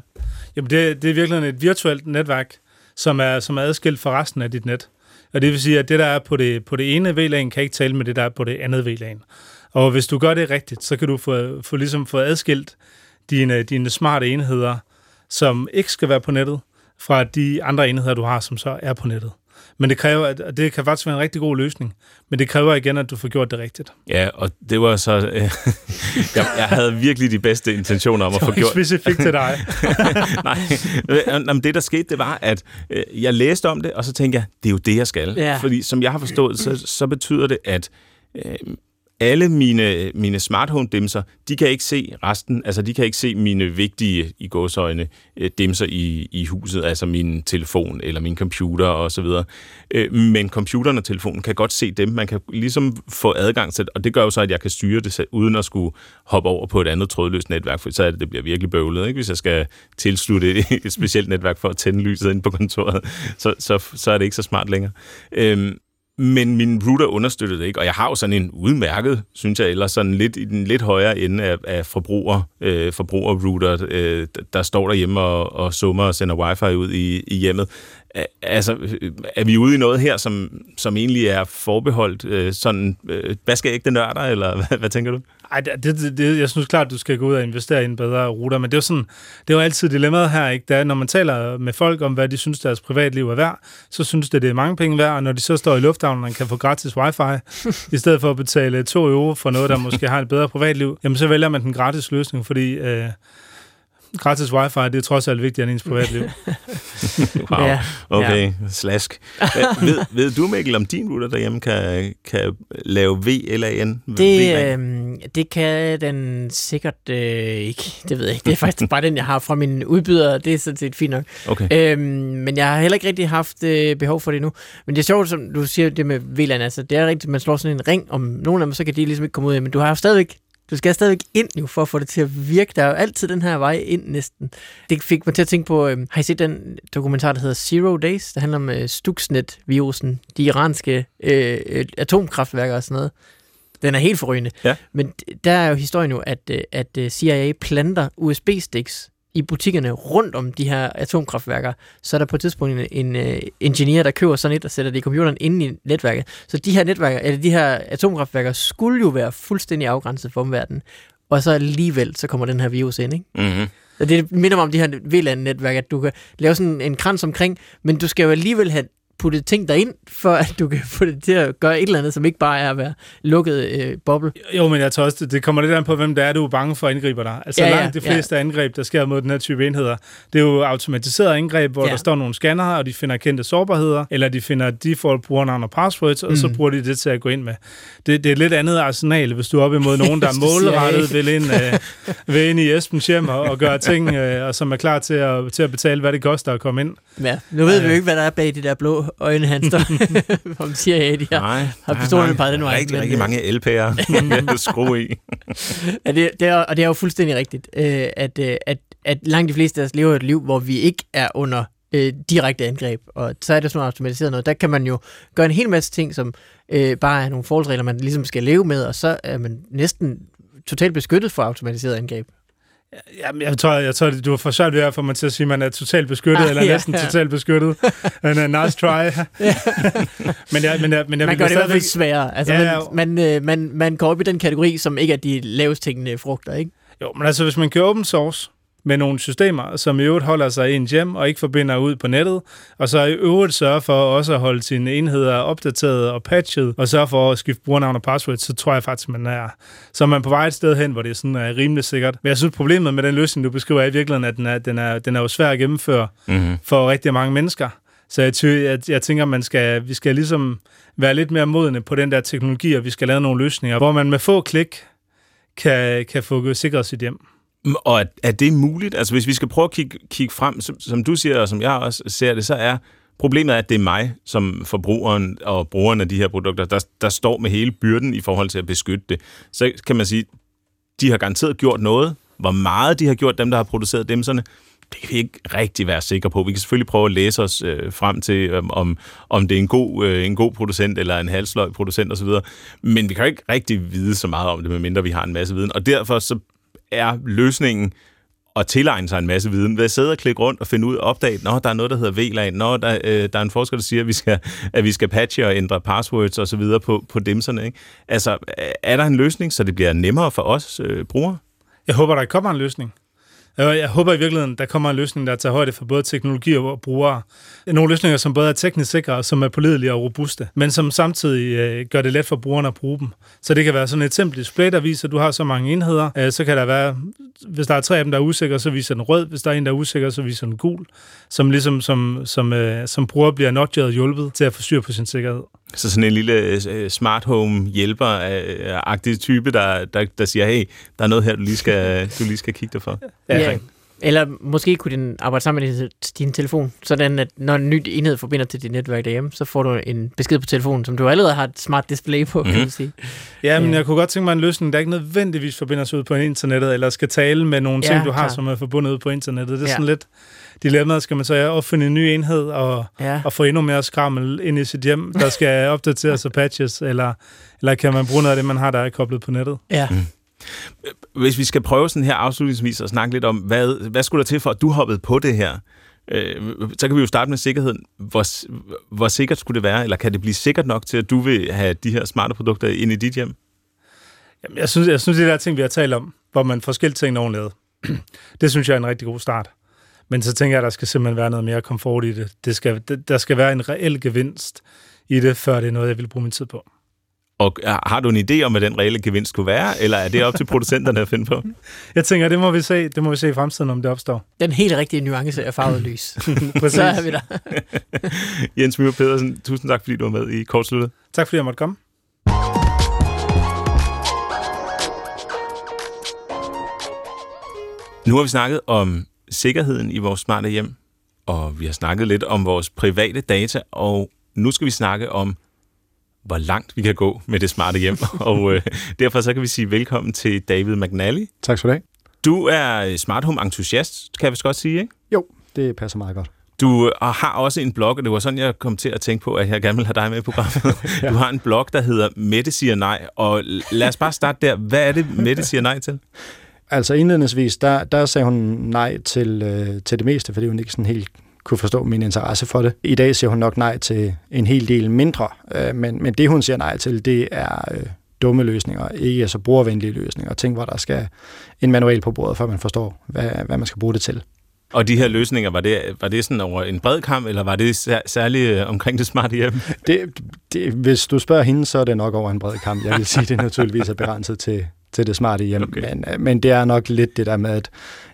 S4: Jamen, det, det er virkelig et virtuelt netværk, som er, som er adskilt fra resten af dit net. Og det vil sige, at det, der er på det, på det ene VLAN, kan ikke tale med det, der er på det andet VLAN. Og hvis du gør det rigtigt, så kan du få, få, ligesom få adskilt dine, dine smarte enheder, som ikke skal være på nettet, fra de andre enheder, du har, som så er på nettet. Men det kræver, at det kan faktisk være en rigtig god løsning, men det kræver igen, at du får gjort det rigtigt.
S2: Ja, og det var så... Øh, jeg, jeg havde virkelig de bedste intentioner om at få gjort...
S4: Det specifikt til dig.
S2: Nej, men det der skete, det var, at øh, jeg læste om det, og så tænkte jeg, det er jo det, jeg skal.
S3: Ja.
S2: Fordi som jeg har forstået, så, så betyder det, at øh, alle mine, mine smart home dimser, de kan ikke se resten, altså de kan ikke se mine vigtige, i gåsøjne, øh, dimser i, i huset, altså min telefon eller min computer og så videre. Øh, men computeren og telefonen kan godt se dem. Man kan ligesom få adgang til det, og det gør jo så, at jeg kan styre det selv, uden at skulle hoppe over på et andet trådløst netværk, for så er det, det bliver virkelig bøvlet, ikke? hvis jeg skal tilslutte et specielt netværk for at tænde lyset ind på kontoret, så, så, så er det ikke så smart længere. Øhm, men min router understøttede det ikke, og jeg har jo sådan en udmærket, synes jeg, eller sådan lidt i den lidt højere ende af, af forbruger, øh, forbrugerrouter, øh, der står derhjemme og, og summer og sender wifi ud i, i hjemmet. Altså, er vi ude i noget her, som, som egentlig er forbeholdt øh, sådan, øh, hvad skal ikke det nørder, eller hvad, hvad tænker du?
S4: Ej, det, det, det, jeg synes klart, at du skal gå ud og investere i en bedre router, men det er jo sådan, det er jo altid dilemmaet her, ikke? Der, når man taler med folk om, hvad de synes, deres privatliv er værd, så synes det, det er mange penge værd, og når de så står i lufthavnen og kan få gratis wifi, i stedet for at betale 2 euro for noget, der måske har et bedre privatliv, jamen så vælger man den gratis løsning, fordi øh, gratis wifi, det er trods alt vigtigere end ens privatliv.
S2: wow, ja, okay, ja. slask. ved, ved du, Mikkel, om din router derhjemme kan, kan lave VLAN?
S3: Det, øh, det kan den sikkert øh, ikke, det ved jeg ikke. Det er faktisk bare den, jeg har fra min udbyder, det er sådan set fint nok.
S2: Okay.
S3: Øhm, men jeg har heller ikke rigtig haft øh, behov for det nu. Men det er sjovt, som du siger det med VLAN, altså det er rigtigt, man slår sådan en ring om nogle af dem, så kan de ligesom ikke komme ud af, men du har stadigvæk du skal stadigvæk ind jo, for at få det til at virke. Der er jo altid den her vej ind næsten. Det fik mig til at tænke på, øh, har I set den dokumentar, der hedder Zero Days? Der handler om øh, Stuxnet-virusen, de iranske øh, atomkraftværker og sådan noget. Den er helt forrygende.
S2: Ja.
S3: Men der er jo historien jo, at, at CIA planter USB-sticks i butikkerne rundt om de her atomkraftværker, så er der på et tidspunkt en, en uh, engineer, der køber sådan et og sætter det i computeren inde i netværket. Så de her netværker, eller de her atomkraftværker skulle jo være fuldstændig afgrænset for omverdenen. Og så alligevel, så kommer den her virus ind, ikke?
S2: Mm-hmm.
S3: Så det minder mig om de her VLAN-netværk, at du kan lave sådan en krans omkring, men du skal jo alligevel have puttet ting derind, for at du kan få det til at gøre et eller andet, som ikke bare er at være lukket øh, boble.
S4: Jo, men jeg tror også, det- kommer lidt an på, hvem det er, du er bange for angriber dig. Altså
S3: Ja,
S4: ja, langt de fleste ja. angreb, der sker mod den her type enheder, det er jo automatiseret angreb, hvor
S3: Ja.
S4: der står nogle scanner, og de finder kendte sårbarheder, eller de finder default brugernavn og passwords, og så
S3: Mm.
S4: bruger de det til at gå ind med. Det, det er et lidt andet arsenal, hvis du er op imod nogen, der er målrettet, vil ind, øh, vil ind i Esbens hjem og, og gøre ting, øh, og som er klar til at, til at betale, hvad det koster at komme ind.
S3: Ja, nu ved vi jo
S4: Ja.
S3: ikke, hvad der er bag de der blå øjne, han står. Om CIA, de har.
S2: Nej,
S3: har
S2: der er
S3: pistolerne
S2: mange-
S3: peget den vej,
S2: Rigtig, rigtig
S3: øh,
S2: mange LP'er at skrue i.
S3: Ja, det, det er, og det er jo fuldstændig rigtigt, øh, at, øh, at, at langt de fleste af os lever et liv, hvor vi ikke er under øh, direkte angreb, og så er det sådan noget automatiseret noget. Der kan man jo gøre en hel masse ting, som øh, bare er nogle forholdsregler, man ligesom skal leve med, og så er man næsten totalt beskyttet for automatiseret angreb.
S4: Jamen, jeg tror, jeg tror, du har for svært ved at få mig til at sige, at man er totalt beskyttet,
S3: Ah,
S4: eller
S3: ja,
S4: næsten
S3: ja.
S4: totalt beskyttet. Men uh, nice try. men jeg, men jeg, men jeg
S3: Man gør det i hvert fald sværere. Altså,
S4: ja.
S3: man, man, øh, man, man går op i den kategori, som ikke er de lavest hængende frugter, ikke?
S4: Jo, men altså, hvis man kører open source med nogle systemer, som i øvrigt holder sig i en hjem og ikke forbinder ud på nettet, og så i øvrigt sørger for også at holde sine enheder opdateret og patchet, og sørge for at skifte brugernavn og password, så tror jeg faktisk, man er, så er man på vej et sted hen, hvor det sådan er rimelig sikkert. Men jeg synes, problemet med den løsning, du beskriver, er i virkeligheden, at den er, den er, den er jo svær at gennemføre
S2: Mm-hmm.
S4: for rigtig mange mennesker. Så jeg, ty, jeg, jeg tænker, man skal, vi skal ligesom være lidt mere modne på den der teknologi, og vi skal lave nogle løsninger, hvor man med få klik kan, kan få sikret sit hjem.
S2: Og er, er det muligt? Altså hvis vi skal prøve at kigge, kigge frem, som, som du siger, og som jeg også ser det, så er problemet, at det er mig som forbrugeren og brugeren af de her produkter, der, der står med hele byrden i forhold til at beskytte det. Så kan man sige, de har garanteret gjort noget. Hvor meget de har gjort, dem der har produceret demserne, det kan vi ikke rigtig være sikre på. Vi kan selvfølgelig prøve at læse os øh, frem til, øh, om, om det er en god, øh, en god producent eller en halsløg producent osv. Men vi kan jo ikke rigtig vide så meget om det, medmindre vi har en masse viden. Og derfor så er løsningen at tilegne sig en masse viden. Ved at sidde og klikke rundt og finde ud og opdage, når der er noget, der hedder VLAN, når der, øh, der er en forsker, der siger, at vi skal, at vi skal patche og ændre passwords osv. på, på dimserne. Ikke? Altså, er der en løsning, så det bliver nemmere for os øh, brugere?
S4: Jeg håber, der kommer en løsning. Jeg jeg håber i virkeligheden, der kommer en løsning, der tager højde for både teknologi og brugere. Nogle løsninger, som både er teknisk sikre, og som er pålidelige og robuste, men som samtidig øh, gør det let for brugerne at bruge dem. Så det kan være sådan et simpelt display, der viser, at du har så mange enheder. Øh, så kan der være, hvis der er tre af dem, der er usikre, så viser den rød. Hvis der er en, der er usikker, så viser den gul. Som ligesom som, som, som bruger bliver nudget og hjulpet til at få styr på sin sikkerhed.
S2: Så sådan en lille øh, smart home hjælper-agtig type, der, der, der siger, hey, der er noget her, du lige skal, du lige skal kigge dig for.
S3: Ja. Eller måske kunne den arbejde sammen med din, din telefon, sådan at når en ny enhed forbinder til dit netværk derhjemme, så får du en besked på telefonen, som du allerede har et smart display på, mm-hmm. kan man sige.
S4: Ja, men
S3: Ja.
S4: jeg kunne godt tænke mig en løsning, der ikke nødvendigvis forbinder sig ud på internettet, eller skal tale med nogle
S3: Ja,
S4: ting, du har,
S3: klart.
S4: som er forbundet ud på internettet. Det er
S3: Ja.
S4: sådan lidt dilemmaet. Skal man så opfinde en ny enhed og,
S3: Ja.
S4: og få endnu mere skrammel ind i sit hjem, der skal opdateres og patches, eller, eller kan man bruge noget af det, man har, der er koblet på nettet?
S3: ja.
S2: Hvis vi skal prøve sådan her afslutningsvis at snakke lidt om, hvad, hvad skulle der til for, at du hoppede på det her? Øh, så kan vi jo starte med sikkerheden. Hvor, hvor sikkert skulle det være, eller kan det blive sikkert nok til, at du vil have de her smarte produkter ind i dit hjem?
S4: Jamen, jeg synes, jeg synes, det der ting, vi har talt om, hvor man får skilt tingene ordentligt det synes jeg er en rigtig god start. Men så tænker jeg, at der skal simpelthen være noget mere komfort i det. det skal, der skal være en reel gevinst i det, før det er noget, jeg vil bruge min tid på.
S2: Og har du en idé om, hvad den reelle gevinst kunne være, eller er det op til producenterne at finde på?
S4: Jeg tænker, det må vi se, det må vi se i fremtiden, om det opstår.
S3: Den helt rigtige nuance af farvet lys. Så er vi der.
S2: Jens Møller Pedersen, tusind tak, fordi du var med i Kortsluttet.
S4: Tak fordi jeg måtte komme.
S2: Nu har vi snakket om sikkerheden i vores smarte hjem, og vi har snakket lidt om vores private data, og nu skal vi snakke om, hvor langt vi kan gå med det smarte hjem. og øh, derfor så kan vi sige velkommen til David McNally.
S5: Tak skal du have.
S2: Du er smart home entusiast, kan jeg vist godt sige, ikke?
S5: Jo, det passer meget godt.
S2: Du øh, har også en blog, og det var sådan, jeg kom til at tænke på, at jeg gerne vil have dig med i programmet. Du har en blog, der hedder Mette siger nej, og lad os bare starte der. Hvad er det, Mette siger nej til?
S5: Altså indledningsvis, der, der sagde hun nej til, øh, til det meste, fordi hun ikke sådan helt kunne forstå min interesse for det. I dag siger hun nok nej til en hel del mindre, øh, men, men det hun siger nej til, det er øh, dumme løsninger, ikke så brugervenlige løsninger. Ting, hvor der skal en manual på bordet, før man forstår, hvad, hvad man skal bruge det til.
S2: Og de her løsninger, var det, var det sådan over en bred kamp, eller var det sær- særligt øh, omkring det smarte hjem?
S5: Det, det, hvis du spørger hende, så er det nok over en bred kamp. Jeg vil sige, det er naturligvis er begrænset til, til det smarte hjem.
S2: Okay.
S5: Men, øh, men det er nok lidt det der med, at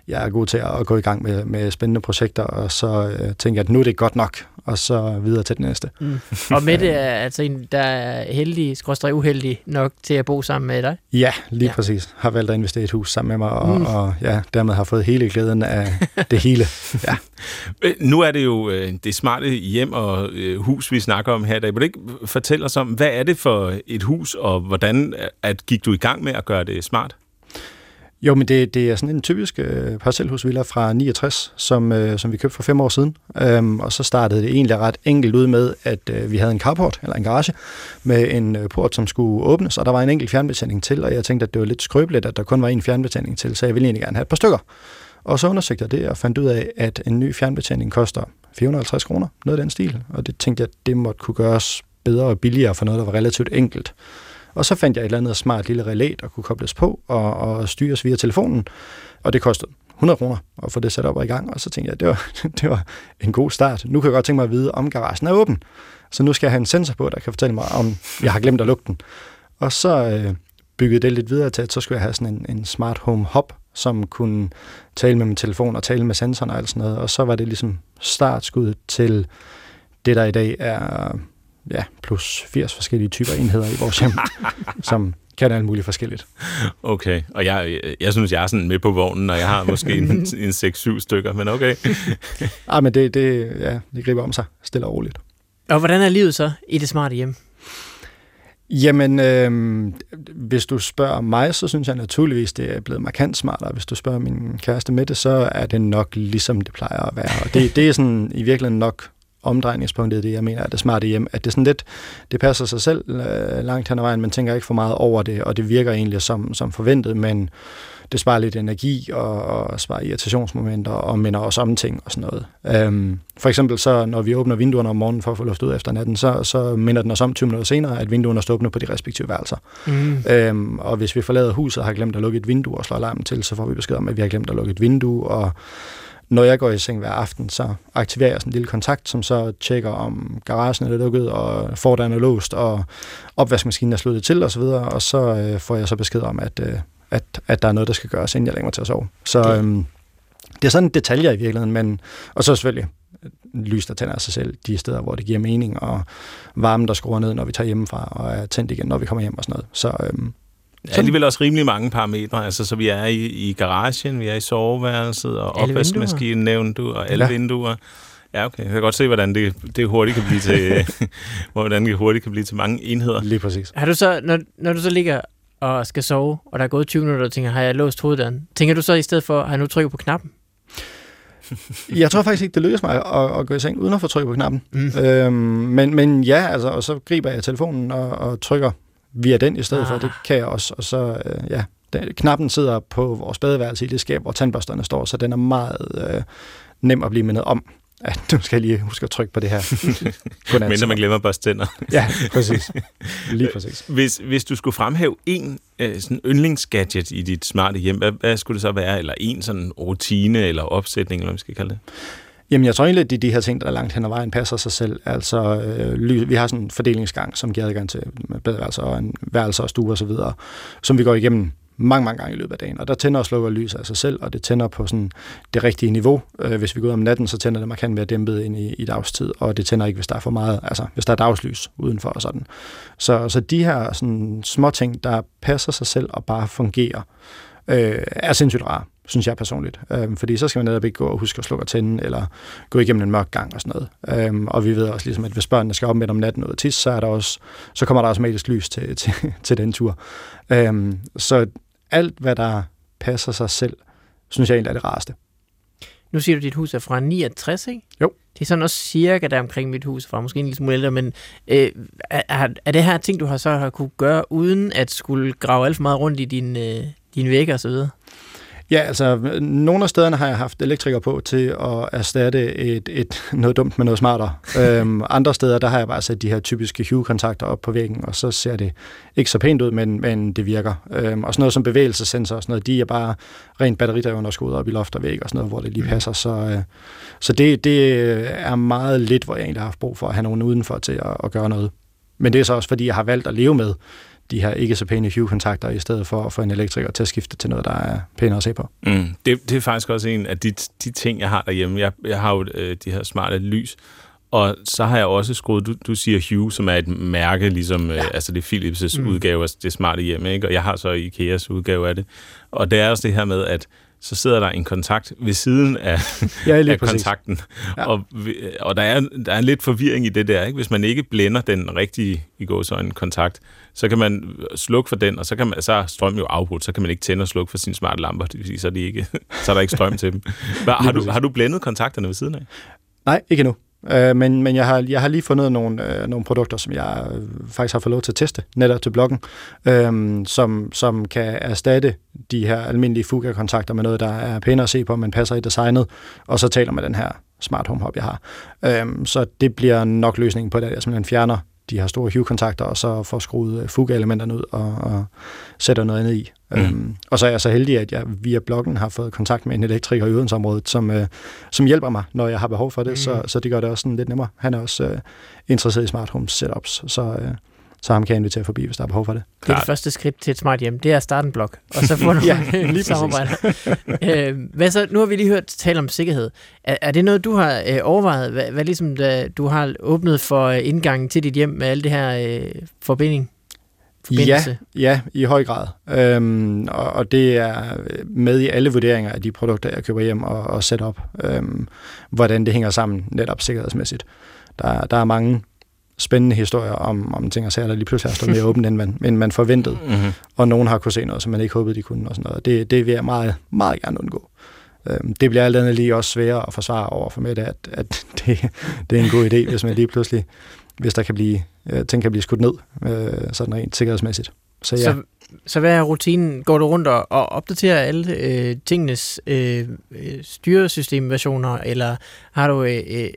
S5: jeg er god til at gå i gang med, med spændende projekter, og så øh, tænker jeg, at nu er det godt nok, og så videre til det næste.
S3: Mm. Og Mette er altså en, der er heldig, skråstrej uheldig nok til at bo sammen med dig.
S5: Ja, lige
S3: Ja.
S5: præcis. Har valgt at investere i et hus sammen med mig, og,
S3: Mm.
S5: og ja, dermed har fået hele glæden af det hele. Ja.
S2: Øh, Nu er det jo øh, det smarte hjem og øh, hus, vi snakker om her i dag. Vil du ikke fortælle os om, hvad er det for et hus, og hvordan at gik du i gang med at gøre det smart?
S5: Jo, men det, det er sådan en typisk øh, parcelhusvilla fra 69, som, øh, som vi købte for fem år siden. Øhm, og så startede det egentlig ret enkelt ud med, at øh, vi havde en carport, eller en garage, med en øh, port, som skulle åbnes, og der var en enkelt fjernbetjening til, og jeg tænkte, at det var lidt skrøbeligt, at der kun var en fjernbetjening til, så jeg ville egentlig gerne have et par stykker. Og så undersøgte jeg det, og fandt ud af, at en ny fjernbetjening koster 450 kroner, noget af den stil. Og det tænkte jeg, at det måtte kunne gøres bedre og billigere for noget, der var relativt enkelt. Og så fandt jeg et eller andet smart lille relæ, der kunne kobles på og, og styres via telefonen. Og det kostede 100 kroner at få det sat op og i gang. Og så tænkte jeg, at det var, det var en god start. Nu kan jeg godt tænke mig at vide, om garagen er åben. Så nu skal jeg have en sensor på, der kan fortælle mig, om jeg har glemt at lukke den. Og så øh, byggede det lidt videre til, at så skulle jeg have sådan en, en smart home hub, som kunne tale med min telefon og tale med sensoren og alt sådan noget. Og så var det ligesom startskuddet til det, der i dag er ja, plus 80 forskellige typer enheder i vores hjem, som kan alt muligt forskelligt.
S2: Okay, og jeg, jeg synes, jeg er sådan med på vognen, og jeg har måske en, en 6-7 stykker, men okay.
S5: Ah, men det, det, ja, det griber om sig stille og roligt.
S3: Og hvordan er livet så i det smarte hjem?
S5: Jamen, øh, hvis du spørger mig, så synes jeg naturligvis, det er blevet markant smartere. Hvis du spørger min kæreste Mette, så er det nok ligesom det plejer at være. Og det, det er sådan i virkeligheden nok omdrejningspunktet, det jeg mener er det smarte hjem, at det er sådan lidt, det passer sig selv øh, langt hen ad vejen, man tænker ikke for meget over det, og det virker egentlig som, som forventet, men det sparer lidt energi og, og sparer irritationsmomenter og minder os om ting og sådan noget. Øhm, for eksempel så, når vi åbner vinduerne om morgenen for at få luft ud efter natten, så, så minder den os om 20 minutter senere, at vinduerne står åbne på de respektive værelser.
S3: Mm.
S5: Øhm, og hvis vi forlader huset og har glemt at lukke et vindue og slår alarmen til, så får vi besked om, at vi har glemt at lukke et vindue, og når jeg går i seng hver aften, så aktiverer jeg sådan en lille kontakt, som så tjekker, om garagen er lukket, og fordøren er låst, og opvaskemaskinen er sluttet til, osv., og, og så øh, får jeg så besked om, at, øh, at, at der er noget, der skal gøres, inden jeg lægger mig til at sove. Så øhm, det er sådan detaljer i virkeligheden, men, og så selvfølgelig øh, lys, der tænder af sig selv, de steder, hvor det giver mening, og varme, der skruer ned, når vi tager hjemmefra, og er tændt igen, når vi kommer hjem og sådan noget. Så øhm,
S2: Der er alligevel også rimelig mange parametre, altså, så vi er i, i garagen, vi er i soveværelset, og opvaskemaskinen nævnte du, og alle ja. Vinduer. Ja, okay. Jeg kan godt se, hvordan det, det hurtigt kan blive til, hvordan det hurtigt kan blive til mange enheder.
S5: lige præcis.
S3: Har du så, når, når du så ligger og skal sove, og der er gået 20 minutter, og tænker, har jeg låst hoveddøren? Tænker du så i stedet for, har jeg nu trykket på knappen?
S5: Jeg tror faktisk ikke, det lykkes mig at, at gå i seng uden at få tryk på knappen.
S3: Mm.
S5: Øhm, men, men ja, altså, og så griber jeg telefonen og, og trykker via den i stedet ah. for. Det kan jeg også. Og så, øh, ja, den, knappen sidder på vores badeværelse i det skab, hvor tandbørsterne står, så den er meget øh, nem at blive mindet om. At nu skal jeg lige huske at trykke på det her.
S2: Mindre man glemmer at børste tænder.
S5: Ja, præcis. Lige præcis.
S2: Hvis, hvis du skulle fremhæve en øh, sådan yndlingsgadget i dit smarte hjem, hvad, hvad skulle det så være? Eller en sådan rutine eller opsætning, eller hvad man skal kalde det?
S5: Jamen, jeg tror egentlig, at det er de her ting, der langt hen ad vejen passer sig selv. Altså, øh, vi har sådan en fordelingsgang, som giver adgang til badeværelser og en værelse og stue og så videre, som vi går igennem mange, mange gange i løbet af dagen. Og der tænder og slukker lys af sig selv, og det tænder på sådan det rigtige niveau. Øh, hvis vi går ud om natten, så tænder det markant mere dæmpet ind i, i dagstid, og det tænder ikke, hvis der er for meget, altså hvis der er dagslys udenfor og sådan. Så, så de her sådan, små ting, der passer sig selv og bare fungerer, øh, er sindssygt rare, synes jeg personligt. Øh, fordi så skal man netop ikke gå og huske at slukke og tænde, eller gå igennem en mørk gang og sådan noget. Øh, og vi ved også ligesom, at hvis børnene skal op midt om natten ud og tisse, så, er der også, så kommer der automatisk lys til, til, til den tur. Øh, så alt, hvad der passer sig selv, synes jeg egentlig er det rareste.
S3: Nu siger du, at dit hus er fra 69, ikke?
S5: Jo.
S3: Det er sådan også cirka der omkring mit hus fra, måske en lille smule ældre, men øh, er, er det her ting, du har så har kunne gøre, uden at skulle grave alt for meget rundt i din, øh, din vægge og så videre?
S5: Ja, altså nogle af stederne har jeg haft elektrikere på til at erstatte et, et, noget dumt med noget smartere. øhm, andre steder, der har jeg bare sat de her typiske Hue-kontakter op på væggen, og så ser det ikke så pænt ud, men, men det virker. Øhm, og sådan noget som bevægelsessensor og sådan noget, de er bare rent batteridrevne og skruet op i loft og væg og sådan noget, hvor det lige passer. Så, øh, så det, det er meget lidt, hvor jeg egentlig har haft brug for at have nogen udenfor til at, at gøre noget. Men det er så også, fordi jeg har valgt at leve med de her ikke så pæne Hue-kontakter, i stedet for at få en elektriker til at skifte til noget, der er pænere at se på.
S2: Mm. Det, det er faktisk også en af de, de ting, jeg har derhjemme. Jeg, jeg har jo øh, de her smarte lys, og så har jeg også skruet, du, du siger Hue, som er et mærke, ligesom, øh, ja. øh, altså det er Philips' mm. udgave af det smarte hjem, ikke? og jeg har så Ikeas udgave af det. Og det er også det her med, at så sidder der en kontakt ved siden af, ja, af kontakten. Ja. Og, og der, er, der er lidt forvirring i det der. Ikke? Hvis man ikke blænder den rigtige i går så en kontakt, så kan man slukke for den, og så, kan man, så er strøm jo afbrudt, så kan man ikke tænde og slukke for sine smarte lamper, det vil sige, så er, de ikke, så er der ikke strøm til dem. Hvad, har, du, har du blændet kontakterne ved siden af?
S5: Nej, ikke endnu. Øh, men men jeg, har, jeg har lige fundet nogle, øh, nogle produkter, som jeg øh, faktisk har fået lov til at teste netop til bloggen, øh, som, som kan erstatte de her almindelige Fuga-kontakter med noget, der er pænere at se på, men passer i designet, og så taler med den her smart home hub, jeg har. Øh, så det bliver nok løsningen på det, at jeg simpelthen fjerner de her store Hue-kontakter, og så får skruet øh, fuga-elementerne ud og, og sætter noget andet i. Mm. Øhm, og så er jeg så heldig, at jeg via bloggen har fået kontakt med en elektriker i Odensområdet, som, øh, som hjælper mig, når jeg har behov for det, mm. så, så det gør det også sådan lidt nemmere. Han er også øh, interesseret i smart home setups, så, øh, så ham kan jeg invitere forbi, hvis der er behov for det.
S3: Det er det første skridt til et smart hjem, det er at starte en blog, og så få nogle ja, lige samarbejder. øh, hvad så, nu har vi lige hørt tale om sikkerhed. Er, er det noget, du har øh, overvejet? Hvad, hvad ligesom, da du har åbnet for øh, indgangen til dit hjem med alle det her øh, forbinding?
S5: Ja, ja, i høj grad. Øhm, og, og det er med i alle vurderinger af de produkter, jeg køber hjem og, og sætter op, øhm, hvordan det hænger sammen netop sikkerhedsmæssigt. Der, der er mange spændende historier om, om ting og sager, der lige pludselig har stået mere åbent, end man, end man forventede. Mm-hmm. Og nogen har kunne se noget, som man ikke håbede, de kunne. Og sådan noget. Det, det vil jeg meget, meget gerne undgå. Øhm, det bliver alt andet lige også sværere at forsvare over for mig, at, at det, det er en god idé, hvis man lige pludselig, hvis der kan blive, øh, ting kan blive skudt ned, øh, sådan rent sikkerhedsmæssigt.
S3: Så, ja. så, så hvad er rutinen? Går du rundt og, og opdaterer alle øh, tingenes øh, øh styresystemversioner, eller har du øh, øh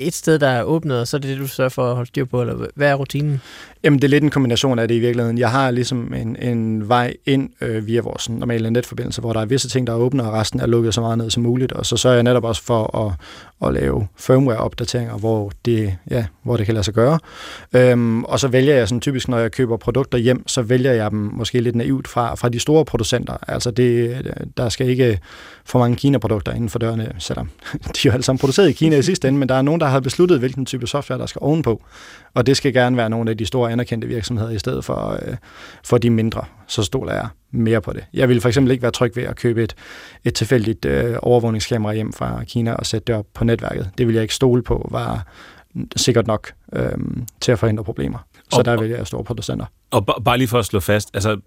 S3: et sted, der er åbnet, og så er det det, du sørger for at holde styr på, eller hvad er rutinen?
S5: Jamen, det er lidt en kombination af det i virkeligheden. Jeg har ligesom en, en vej ind øh, via vores normale netforbindelse, hvor der er visse ting, der er åbne, og resten er lukket så meget ned som muligt, og så sørger jeg netop også for at, at lave firmware-opdateringer, hvor det, ja, hvor det kan lade sig gøre. Øhm, og så vælger jeg sådan typisk, når jeg køber produkter hjem, så vælger jeg dem måske lidt naivt fra, fra de store producenter. Altså, det, der skal ikke for mange Kina-produkter inden for dørene, selvom de er jo alle sammen produceret i Kina i sidste ende, men der er nogen, der har besluttet, hvilken type software, der skal ovenpå. Og det skal gerne være nogle af de store anerkendte virksomheder, i stedet for, øh, for de mindre. Så stoler jeg mere på det. Jeg vil for eksempel ikke være tryg ved at købe et, et tilfældigt øh, overvågningskamera hjem fra Kina og sætte det op på netværket. Det vil jeg ikke stole på var sikkert nok øh, til at forhindre problemer. Så og, der vil jeg store producenter.
S2: Og bare lige for at slå fast, altså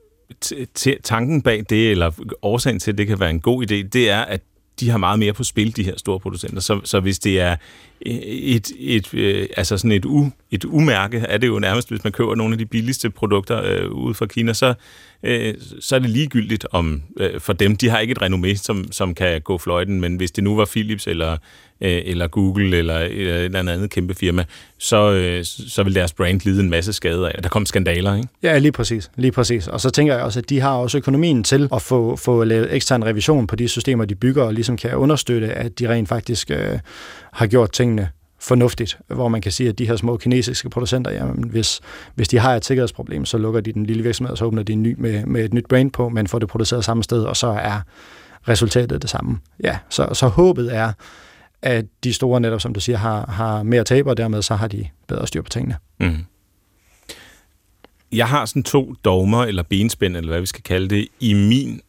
S2: tanken bag det, eller årsagen til, at det kan være en god idé, det er, at de har meget mere på spil, de her store producenter. Så, så hvis det er et, et, øh, altså sådan et, u, et umærke, er det jo nærmest, hvis man køber nogle af de billigste produkter øh, ude fra Kina, så, øh, så er det ligegyldigt om øh, for dem. De har ikke et renommé, som, som kan gå fløjten, men hvis det nu var Philips eller Øh, eller Google eller øh, et eller andet kæmpe firma, så, øh, så vil deres brand lide en masse skader af. Der kommer skandaler, ikke?
S5: Ja, lige præcis. Lige præcis. Og så tænker jeg også, at de har også økonomien til at få, få lavet ekstern revision på de systemer, de bygger, og ligesom kan understøtte, at de rent faktisk øh, har gjort tingene fornuftigt, hvor man kan sige, at de her små kinesiske producenter, jamen, hvis, hvis de har et sikkerhedsproblem, så lukker de den lille virksomhed, og så åbner de en ny med, med et nyt brand på, men får det produceret samme sted, og så er resultatet det samme. Ja, så, så håbet er, at de store netop, som du siger, har, har mere taber, og dermed så har de bedre styr på tingene. Mm.
S2: Jeg har sådan to dogmer, eller benspænd, eller hvad vi skal kalde det, i min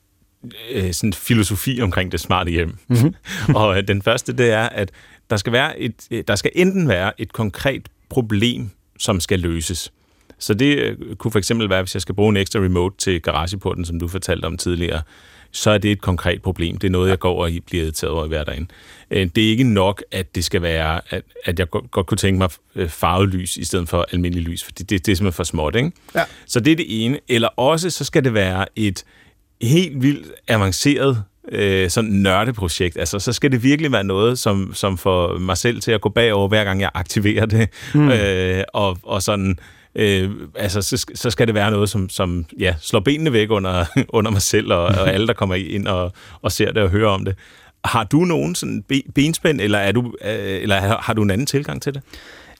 S2: øh, sådan filosofi omkring det smarte hjem. Mm-hmm. og øh, den første, det er, at der skal, være et, øh, der skal enten være et konkret problem, som skal løses. Så det øh, kunne for eksempel være, hvis jeg skal bruge en ekstra remote til garageporten, som du fortalte om tidligere, så er det et konkret problem. Det er noget, jeg går og bliver irriteret over i hverdagen. Øh, det er ikke nok, at det skal være, at, at jeg godt kunne tænke mig farvet lys i stedet for almindelig lys, for det, det, det er simpelthen for småt. Ikke? Ja. Så det er det ene. Eller også, så skal det være et helt vildt avanceret øh, sådan nørdeprojekt. Altså, så skal det virkelig være noget, som, som får mig selv til at gå bagover, hver gang jeg aktiverer det. Mm. Øh, og, og sådan... Øh, altså, så, så skal det være noget, som, som ja, slår benene væk under, under mig selv, og, og alle, der kommer ind og, og ser det og hører om det. Har du nogen sådan benspænd, eller, er du, øh, eller har du en anden tilgang til det?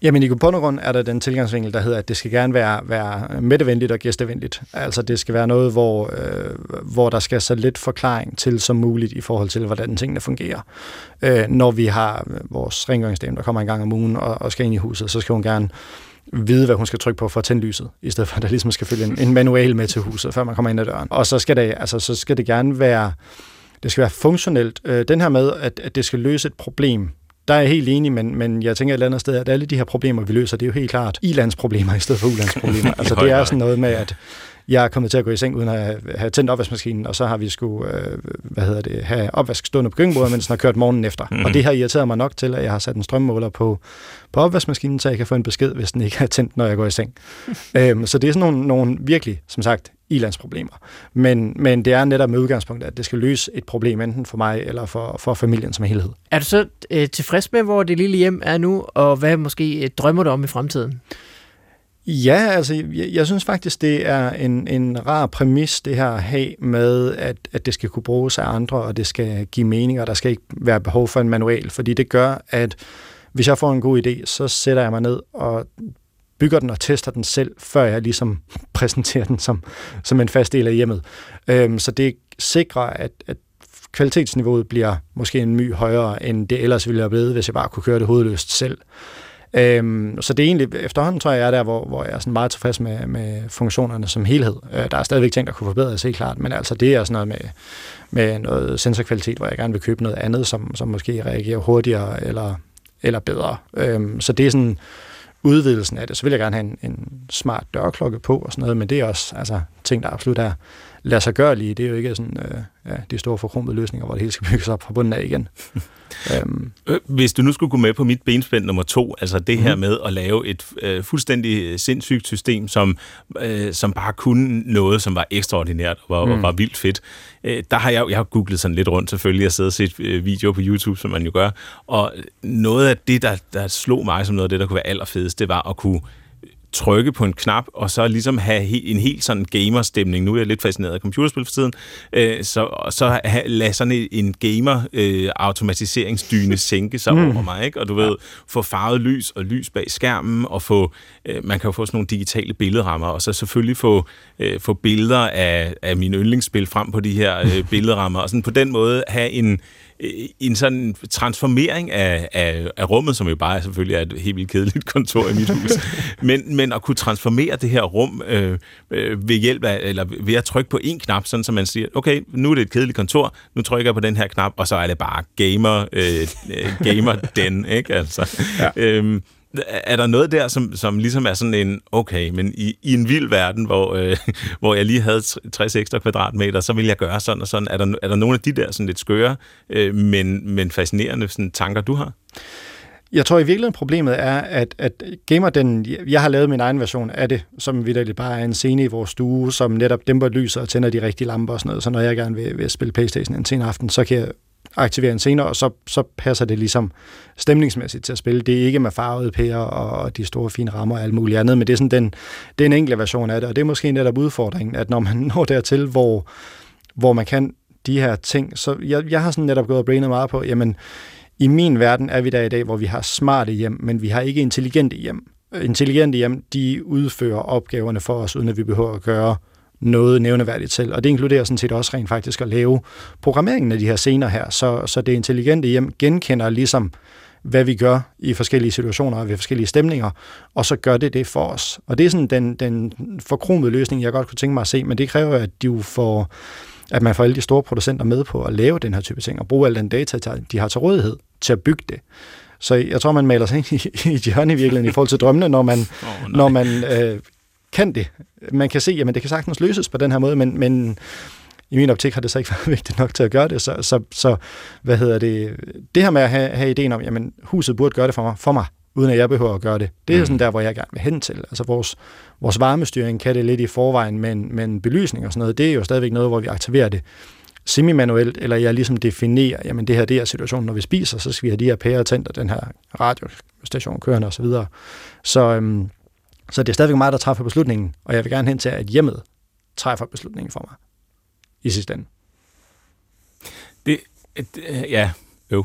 S5: Jamen i bund og grund er der den tilgangsvinkel, der hedder, at det skal gerne være, være mættevenligt og gæstevenligt. Altså det skal være noget, hvor, øh, hvor der skal så lidt forklaring til som muligt i forhold til, hvordan tingene fungerer. Øh, når vi har øh, vores rengøringsdame, der kommer en gang om ugen og, og skal ind i huset, så skal hun gerne vide, hvad hun skal trykke på for at tænde lyset, i stedet for at der ligesom skal følge en, en manual med til huset, før man kommer ind ad døren. Og så skal det, altså, så skal det gerne være, det skal være funktionelt. Øh, den her med, at, at det skal løse et problem, der er jeg helt enig, men, men jeg tænker et eller andet sted, at alle de her problemer, vi løser, det er jo helt klart i-landsproblemer i stedet for u-landsproblemer. altså det er sådan noget med, at jeg er kommet til at gå i seng uden at have tændt opvaskemaskinen, og så har vi skulle øh, hvad hedder det, have opvask stående på køkkenbordet, mens den har kørt morgenen efter. Mm. Og det har irriteret mig nok til, at jeg har sat en strømmåler på, på opvaskemaskinen, så jeg kan få en besked, hvis den ikke er tændt, når jeg går i seng. øhm, så det er sådan nogle, nogle virkelig, som sagt, ilandsproblemer. Men, men det er netop med udgangspunkt, at det skal løse et problem, enten for mig eller for, for familien som helhed.
S3: Er du så øh, tilfreds med, hvor det lille hjem er nu, og hvad måske øh, drømmer du om i fremtiden?
S5: Ja, altså jeg, jeg synes faktisk, det er en, en rar præmis, det her at have med, at, at det skal kunne bruges af andre, og det skal give mening, og der skal ikke være behov for en manual, fordi det gør, at hvis jeg får en god idé, så sætter jeg mig ned og bygger den og tester den selv, før jeg ligesom præsenterer den som, som en fast del af hjemmet. Øhm, så det sikrer, at, at kvalitetsniveauet bliver måske en my højere, end det ellers ville have blevet, hvis jeg bare kunne køre det hovedløst selv. Øhm, så det er egentlig, efterhånden tror jeg, jeg er der, hvor, hvor jeg er sådan meget tilfreds med, med funktionerne som helhed. Øh, der er stadigvæk ting, der kunne forbedres, helt klart, men altså det er sådan noget med, med noget sensorkvalitet, hvor jeg gerne vil købe noget andet, som, som måske reagerer hurtigere eller, eller bedre. Øhm, så det er sådan udvidelsen af det. Så vil jeg gerne have en, en smart dørklokke på og sådan noget, men det er også altså, ting, der absolut er lade sig gøre lige. Det er jo ikke sådan, øh, ja, de store forkromede løsninger, hvor det hele skal bygges op fra bunden af igen.
S2: øhm. Øh, hvis du nu skulle gå med på mit benspænd nummer to, altså det her mm. med at lave et øh, fuldstændig sindssygt system, som, øh, som bare kunne noget, som var ekstraordinært og, mm. og var vildt fedt. Øh, der har jeg, jeg har googlet sådan lidt rundt selvfølgelig, og siddet og set øh, videoer på YouTube, som man jo gør, og noget af det, der, der slog mig som noget af det, der kunne være allerfedest, det var at kunne trykke på en knap, og så ligesom have en helt sådan gamerstemning. Nu er jeg lidt fascineret af computerspil for tiden. Øh, så, så lade sådan en gamer-automatiseringsdyne øh, sænke sig mm. over mig, ikke? Og du ved, få farvet lys og lys bag skærmen, og få, øh, man kan jo få sådan nogle digitale billedrammer, og så selvfølgelig få, øh, få billeder af, af mine yndlingsspil frem på de her øh, billedrammer, og sådan på den måde have en, en sådan transformering af, af, af rummet, som jo bare selvfølgelig er et helt vildt kedeligt kontor i mit hus, men, men at kunne transformere det her rum øh, øh, ved hjælp af, eller ved at trykke på en knap, sådan så man siger, okay, nu er det et kedeligt kontor, nu trykker jeg på den her knap, og så er det bare gamer, øh, gamer den, ikke? Altså, ja. øhm, er der noget der, som, som ligesom er sådan en, okay, men i, i en vild verden, hvor, øh, hvor jeg lige havde 60 ekstra kvadratmeter, så vil jeg gøre sådan og sådan. Er der, er der nogle af de der sådan lidt skøre, øh, men, men fascinerende sådan, tanker, du har?
S5: Jeg tror i virkeligheden problemet er, at, at gamer den, jeg har lavet min egen version af det, som vidderligt bare er en scene i vores stue, som netop dæmper lyset og tænder de rigtige lamper og sådan noget. Så når jeg gerne vil, vil spille Playstation en sen aften, så kan jeg aktivere en senere, og så, så passer det ligesom stemningsmæssigt til at spille. Det er ikke med farvede pærer og de store fine rammer og alt muligt andet, men det er sådan den, den enkle version af det, og det er måske netop udfordringen, at når man når dertil, hvor, hvor man kan de her ting, så jeg, jeg har sådan netop gået og brainet meget på, jamen i min verden er vi der i dag, hvor vi har smarte hjem, men vi har ikke intelligente hjem. Intelligente hjem, de udfører opgaverne for os, uden at vi behøver at gøre noget nævneværdigt til. Og det inkluderer sådan set også rent faktisk at lave programmeringen af de her scener her, så, så det intelligente hjem genkender ligesom, hvad vi gør i forskellige situationer og ved forskellige stemninger, og så gør det det for os. Og det er sådan den, den forkromede løsning, jeg godt kunne tænke mig at se, men det kræver, at du får at man får alle de store producenter med på at lave den her type ting, og bruge al den data, de har til rådighed til at bygge det. Så jeg tror, man maler sig ind i, i hjørne i virkeligheden i forhold til drømmene, når man, oh, når man øh, kan det. Man kan se, at det kan sagtens løses på den her måde, men, men i min optik har det så ikke været vigtigt nok til at gøre det. Så, så, så hvad hedder det? Det her med at have, have ideen om, jamen huset burde gøre det for mig, for mig uden at jeg behøver at gøre det. Det er mm. sådan der, hvor jeg gerne vil hen til. Altså vores, vores varmestyring kan det lidt i forvejen, men, men belysning og sådan noget, det er jo stadigvæk noget, hvor vi aktiverer det semi-manuelt, eller jeg ligesom definerer, jamen det her det er situationen, når vi spiser, så skal vi have de her pære tændt, og den her radiostation kørende osv. Så, så, øhm, så det er stadigvæk mig, der træffer beslutningen, og jeg vil gerne hen til, at hjemmet træffer beslutningen for mig i sidste ende.
S2: Det, det ja, jo.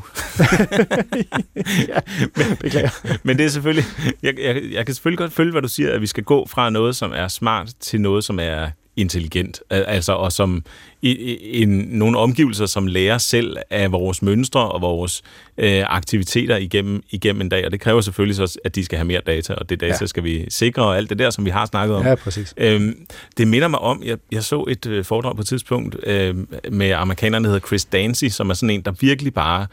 S5: ja, men, beklager.
S2: men det er selvfølgelig, jeg, jeg, jeg kan selvfølgelig godt følge, hvad du siger, at vi skal gå fra noget, som er smart, til noget, som er intelligent, altså, og som i, i nogle omgivelser, som lærer selv af vores mønstre og vores øh, aktiviteter igennem, igennem en dag, og det kræver selvfølgelig så, at de skal have mere data, og det data ja. skal vi sikre, og alt det der, som vi har snakket om.
S5: Ja, præcis.
S2: Øhm, det minder mig om, jeg, jeg så et øh, foredrag på et tidspunkt øh, med amerikaneren, der hedder Chris Dancy, som er sådan en, der virkelig bare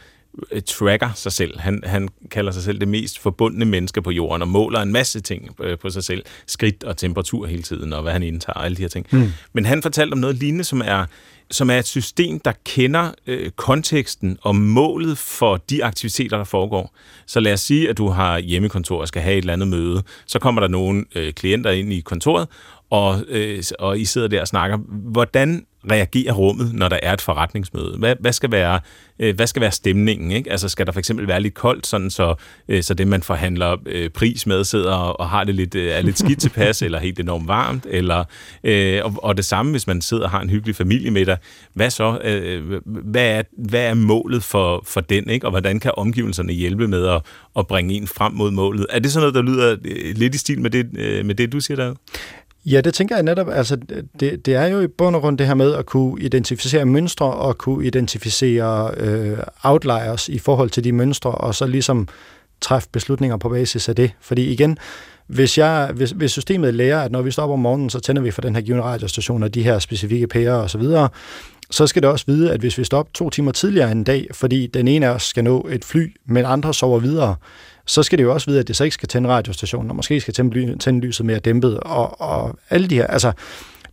S2: tracker sig selv. Han, han kalder sig selv det mest forbundne menneske på jorden og måler en masse ting øh, på sig selv. Skridt og temperatur hele tiden, og hvad han indtager, og alle de her ting. Mm. Men han fortalte om noget lignende, som er, som er et system, der kender øh, konteksten og målet for de aktiviteter, der foregår. Så lad os sige, at du har hjemmekontor og skal have et eller andet møde. Så kommer der nogle øh, klienter ind i kontoret, og, øh, og I sidder der og snakker. Hvordan reagerer rummet, når der er et forretningsmøde? Hvad, hvad, skal, være, øh, hvad skal være stemningen? Ikke? Altså skal der for eksempel være lidt koldt, sådan så, øh, så det, man forhandler øh, pris med, sidder og, og har det lidt, øh, er lidt skidt tilpas, eller helt enormt varmt? Eller, øh, og, og det samme, hvis man sidder og har en hyggelig familie med dig. Hvad så? Øh, hvad, er, hvad er målet for, for den? Ikke? Og hvordan kan omgivelserne hjælpe med at, at bringe en frem mod målet? Er det sådan noget, der lyder øh, lidt i stil med det, øh, med det du siger der?
S5: Ja, det tænker jeg netop. Altså, det, det er jo i bund og grund det her med at kunne identificere mønstre og kunne identificere øh, outliers i forhold til de mønstre, og så ligesom træffe beslutninger på basis af det. Fordi igen, hvis, jeg, hvis, hvis systemet lærer, at når vi står op om morgenen, så tænder vi for den her givende radiostation og de her specifikke pærer osv., så, videre, så skal det også vide, at hvis vi står op to timer tidligere en dag, fordi den ene af os skal nå et fly, men andre sover videre, så skal det jo også vide, at det så ikke skal tænde radiostationen, og måske skal tænde, tænde lyset mere dæmpet, og, og alle de her, altså,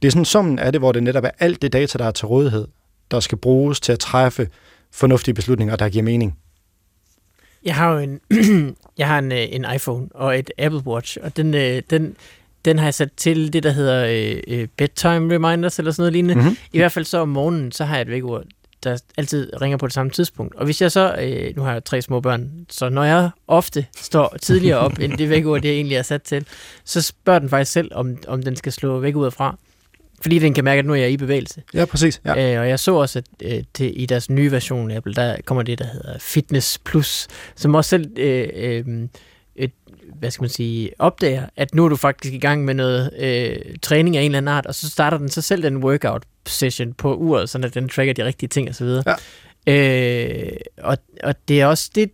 S5: det er sådan summen af det, hvor det netop er alt det data, der er til rådighed, der skal bruges til at træffe fornuftige beslutninger, der giver mening.
S3: Jeg har jo en, jeg har en, øh, en iPhone og et Apple Watch, og den, øh, den, den har jeg sat til det, der hedder øh, bedtime reminders, eller sådan noget lignende. Mm-hmm. I hvert fald så om morgenen, så har jeg et vækord, der altid ringer på det samme tidspunkt. Og hvis jeg så, øh, nu har jeg tre små børn, så når jeg ofte står tidligere op, end det vækord, det jeg egentlig er sat til, så spørger den faktisk selv, om, om den skal slå væk ud fra. Fordi den kan mærke, at nu er jeg i bevægelse.
S5: Ja, præcis. Ja.
S3: Øh, og jeg så også, at øh, til, i deres nye version af Apple, der kommer det, der hedder Fitness Plus, som også selv øh, øh, hvad skal man sige, opdager, at nu er du faktisk i gang med noget øh, træning af en eller anden art, og så starter den så selv den workout session på uret, så den tracker de rigtige ting osv. Ja. Øh, og, og det er også det,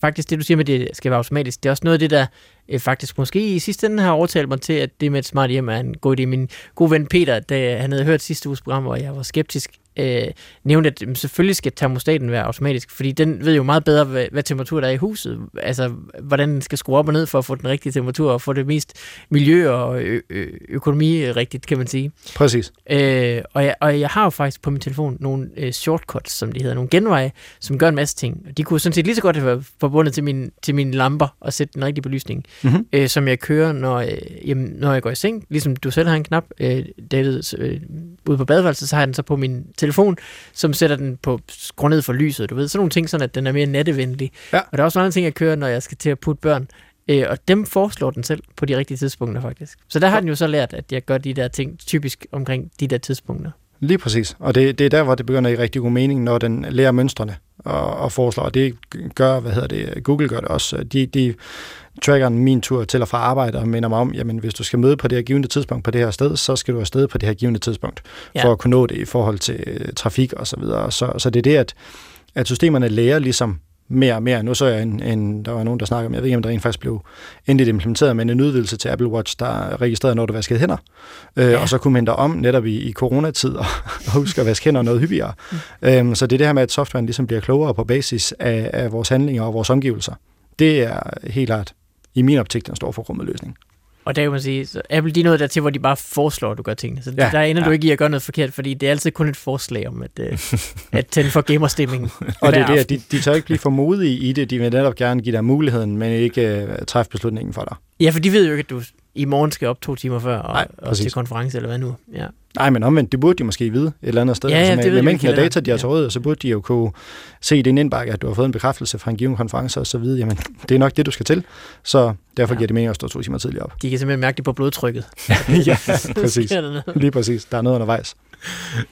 S3: faktisk det, du siger med, det skal være automatisk, det er også noget af det, der øh, faktisk måske i sidste ende har overtalt mig til, at det med et smart hjem er en god idé. Min gode ven Peter, da han havde hørt sidste uges program, hvor jeg var skeptisk, øh, nævnte, at selvfølgelig skal termostaten være automatisk, fordi den ved jo meget bedre, hvad, hvad temperatur der er i huset. Altså, hvordan den skal skrue op og ned for at få den rigtige temperatur og få det mest miljø og ø- ø- økonomi rigtigt, kan man sige.
S5: Præcis.
S3: Øh, og, jeg, og jeg har jo faktisk på min telefon nogle øh, shortcuts, som de hedder, nogle genveje, som gør en masse ting. De kunne sådan set lige så godt have været forbundet til, min, til mine lamper og sætte den rigtige belysning, mm-hmm. øh, som jeg kører, når, øh, jamen, når jeg går i seng. Ligesom du selv har en knap, øh, David, øh, ude på badeværelset, så har jeg den så på min telefon telefon, som sætter den på skru ned for lyset, du ved. Sådan nogle ting, sådan at den er mere nattevenlig. Ja. Og der er også andre ting, jeg kører, når jeg skal til at putte børn. Øh, og dem foreslår den selv på de rigtige tidspunkter, faktisk. Så der har den jo så lært, at jeg gør de der ting typisk omkring de der tidspunkter.
S5: Lige præcis. Og det, det er der, hvor det begynder i rigtig god mening, når den lærer mønstrene og, og foreslår. Og det gør, hvad hedder det, Google gør det også. De, de tracker min tur til og fra arbejde og minder mig om, jamen hvis du skal møde på det her givende tidspunkt på det her sted, så skal du afsted på det her givende tidspunkt, ja. for at kunne nå det i forhold til øh, trafik og så videre. Så, så det er det, at, at systemerne lærer ligesom mere og mere. Nu så jeg en, en, der var nogen, der snakkede om, jeg ved ikke, om der rent faktisk blev endeligt implementeret, men en udvidelse til Apple Watch, der registrerede, når du vaskede hænder. Øh, ja. Og så kunne man om netop i, i coronatid og, og huske at vaske hænder noget hyppigere. Mm. Øhm, så det er det her med, at softwaren ligesom bliver klogere på basis af, af vores handlinger og vores omgivelser. Det er helt klart i min optik den store for løsning.
S3: Og der kan man sige, så Apple de er noget der til, hvor de bare foreslår, at du gør tingene. Så ja, der ender ja. du ikke i at gøre noget forkert, fordi det er altid kun et forslag om at, uh, at tænde for gamerstemningen.
S5: og det er det, de, de tør ikke blive for modige i det. De vil netop gerne give dig muligheden, men ikke uh, træffe beslutningen for dig.
S3: Ja, for de ved jo ikke, at du i morgen skal jeg op to timer før og,
S5: Nej,
S3: og til konference, eller hvad nu. Ja.
S5: Nej, men omvendt, det burde de måske vide et eller andet sted.
S3: Ja, ja,
S5: altså, med, mængden af data, de har til rådighed, så burde de jo kunne se i din indbakke, at du har fået en bekræftelse fra en given konference og så videre. Jamen, det er nok det, du skal til. Så derfor
S3: Ja.
S5: giver det mening at stå to timer tidligere op.
S3: De kan simpelthen mærke det på blodtrykket.
S5: ja, præcis. Lige præcis. Der er noget undervejs.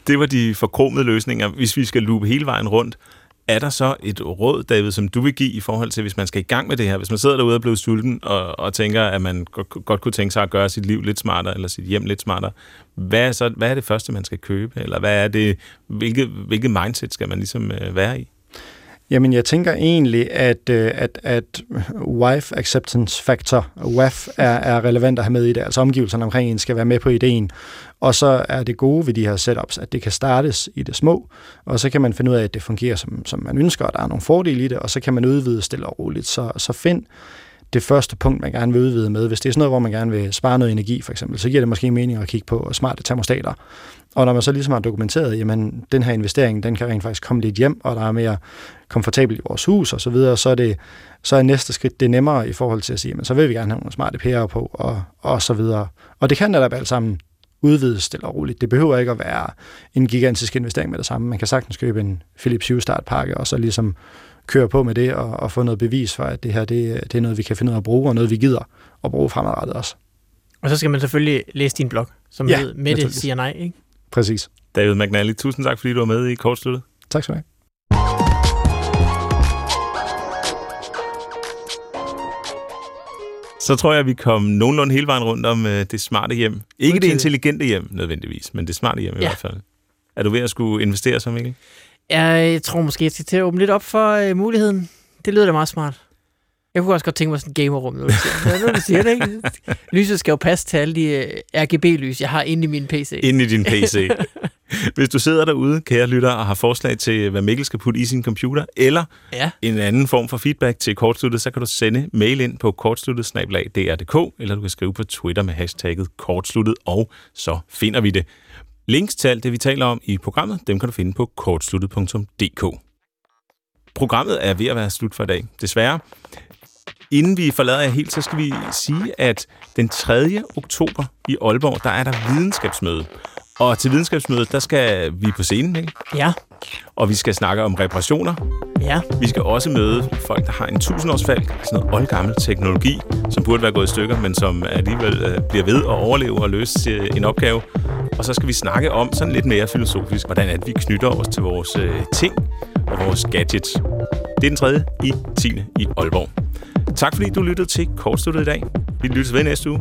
S2: Det var de forkromede løsninger. Hvis vi skal loope hele vejen rundt, er der så et råd, David, som du vil give i forhold til, hvis man skal i gang med det her? Hvis man sidder derude og bliver sulten og, og tænker, at man godt, godt kunne tænke sig at gøre sit liv lidt smartere, eller sit hjem lidt smartere, hvad er, så, hvad er det første, man skal købe? Eller hvad er det, hvilket, hvilket mindset skal man ligesom øh, være i?
S5: Jamen, jeg tænker egentlig, at, øh, at, at wife acceptance factor, WAF, er, er relevant at have med i det. Altså omgivelserne omkring en skal være med på ideen. Og så er det gode ved de her setups, at det kan startes i det små, og så kan man finde ud af, at det fungerer, som, som man ønsker, og der er nogle fordele i det, og så kan man udvide stille og roligt. Så, så find det første punkt, man gerne vil udvide med. Hvis det er sådan noget, hvor man gerne vil spare noget energi, for eksempel, så giver det måske mening at kigge på smarte termostater. Og når man så ligesom har dokumenteret, jamen den her investering, den kan rent faktisk komme lidt hjem, og der er mere komfortabelt i vores hus og så videre, så er, det, så er næste skridt det nemmere i forhold til at sige, men så vil vi gerne have nogle smarte pærer på, og, og så videre. Og det kan netop alt sammen udvides stille og roligt. Det behøver ikke at være en gigantisk investering med det samme. Man kan sagtens købe en Philips Hue startpakke, og så ligesom køre på med det, og, og få noget bevis for, at det her det, det er noget, vi kan finde ud af at bruge, og noget, vi gider at bruge fremadrettet også.
S3: Og så skal man selvfølgelig læse din blog, som
S5: Ja,
S3: Mette
S5: naturligvis.
S3: siger nej, ikke?
S5: Præcis.
S2: David McNally, tusind tak, fordi du var med i Kortsluttet.
S5: Tak skal du have.
S2: Så tror jeg, at vi kom nogenlunde hele vejen rundt om øh, det smarte hjem. Ikke det intelligente hjem nødvendigvis, men det smarte hjem i
S3: Ja.
S2: hvert fald. Er du ved at skulle investere så, Mikkel?
S3: Jeg tror måske, jeg skal til at åbne lidt op for øh, muligheden. Det lyder da meget smart. Jeg kunne også godt tænke mig sådan et gamerrum, når du siger, ja, nu du siger det, ikke? Lyset skal jo passe til alle de øh, RGB-lys, jeg har inde i min PC.
S2: Inde i din PC. Hvis du sidder derude, kære lytter, og har forslag til, hvad Mikkel skal putte i sin computer, eller
S3: Ja,
S2: en anden form for feedback til Kortsluttet, så kan du sende mail ind på kortsluttet eller du kan skrive på Twitter med hashtagget kortsluttet, og så finder vi det. Links til alt det, vi taler om i programmet, dem kan du finde på kortsluttet.dk. Programmet er ved at være slut for i dag, desværre. Inden vi forlader jer helt, så skal vi sige, at den 3. oktober i Aalborg, der er der videnskabsmøde. Og til videnskabsmødet, der skal vi på scenen, ikke?
S3: ja,
S2: og vi skal snakke om reparationer,
S3: ja.
S2: vi skal også møde folk, der har en tusindårsfalk, sådan noget oldgammel teknologi, som burde være gået i stykker, men som alligevel øh, bliver ved at overleve og løse en opgave. Og så skal vi snakke om sådan lidt mere filosofisk, hvordan at vi knytter os til vores øh, ting og vores gadgets. Det er den tredje i 10. i Aalborg. Tak fordi du lyttede til Kortsluttet i dag. Vi lyttes ved næste uge.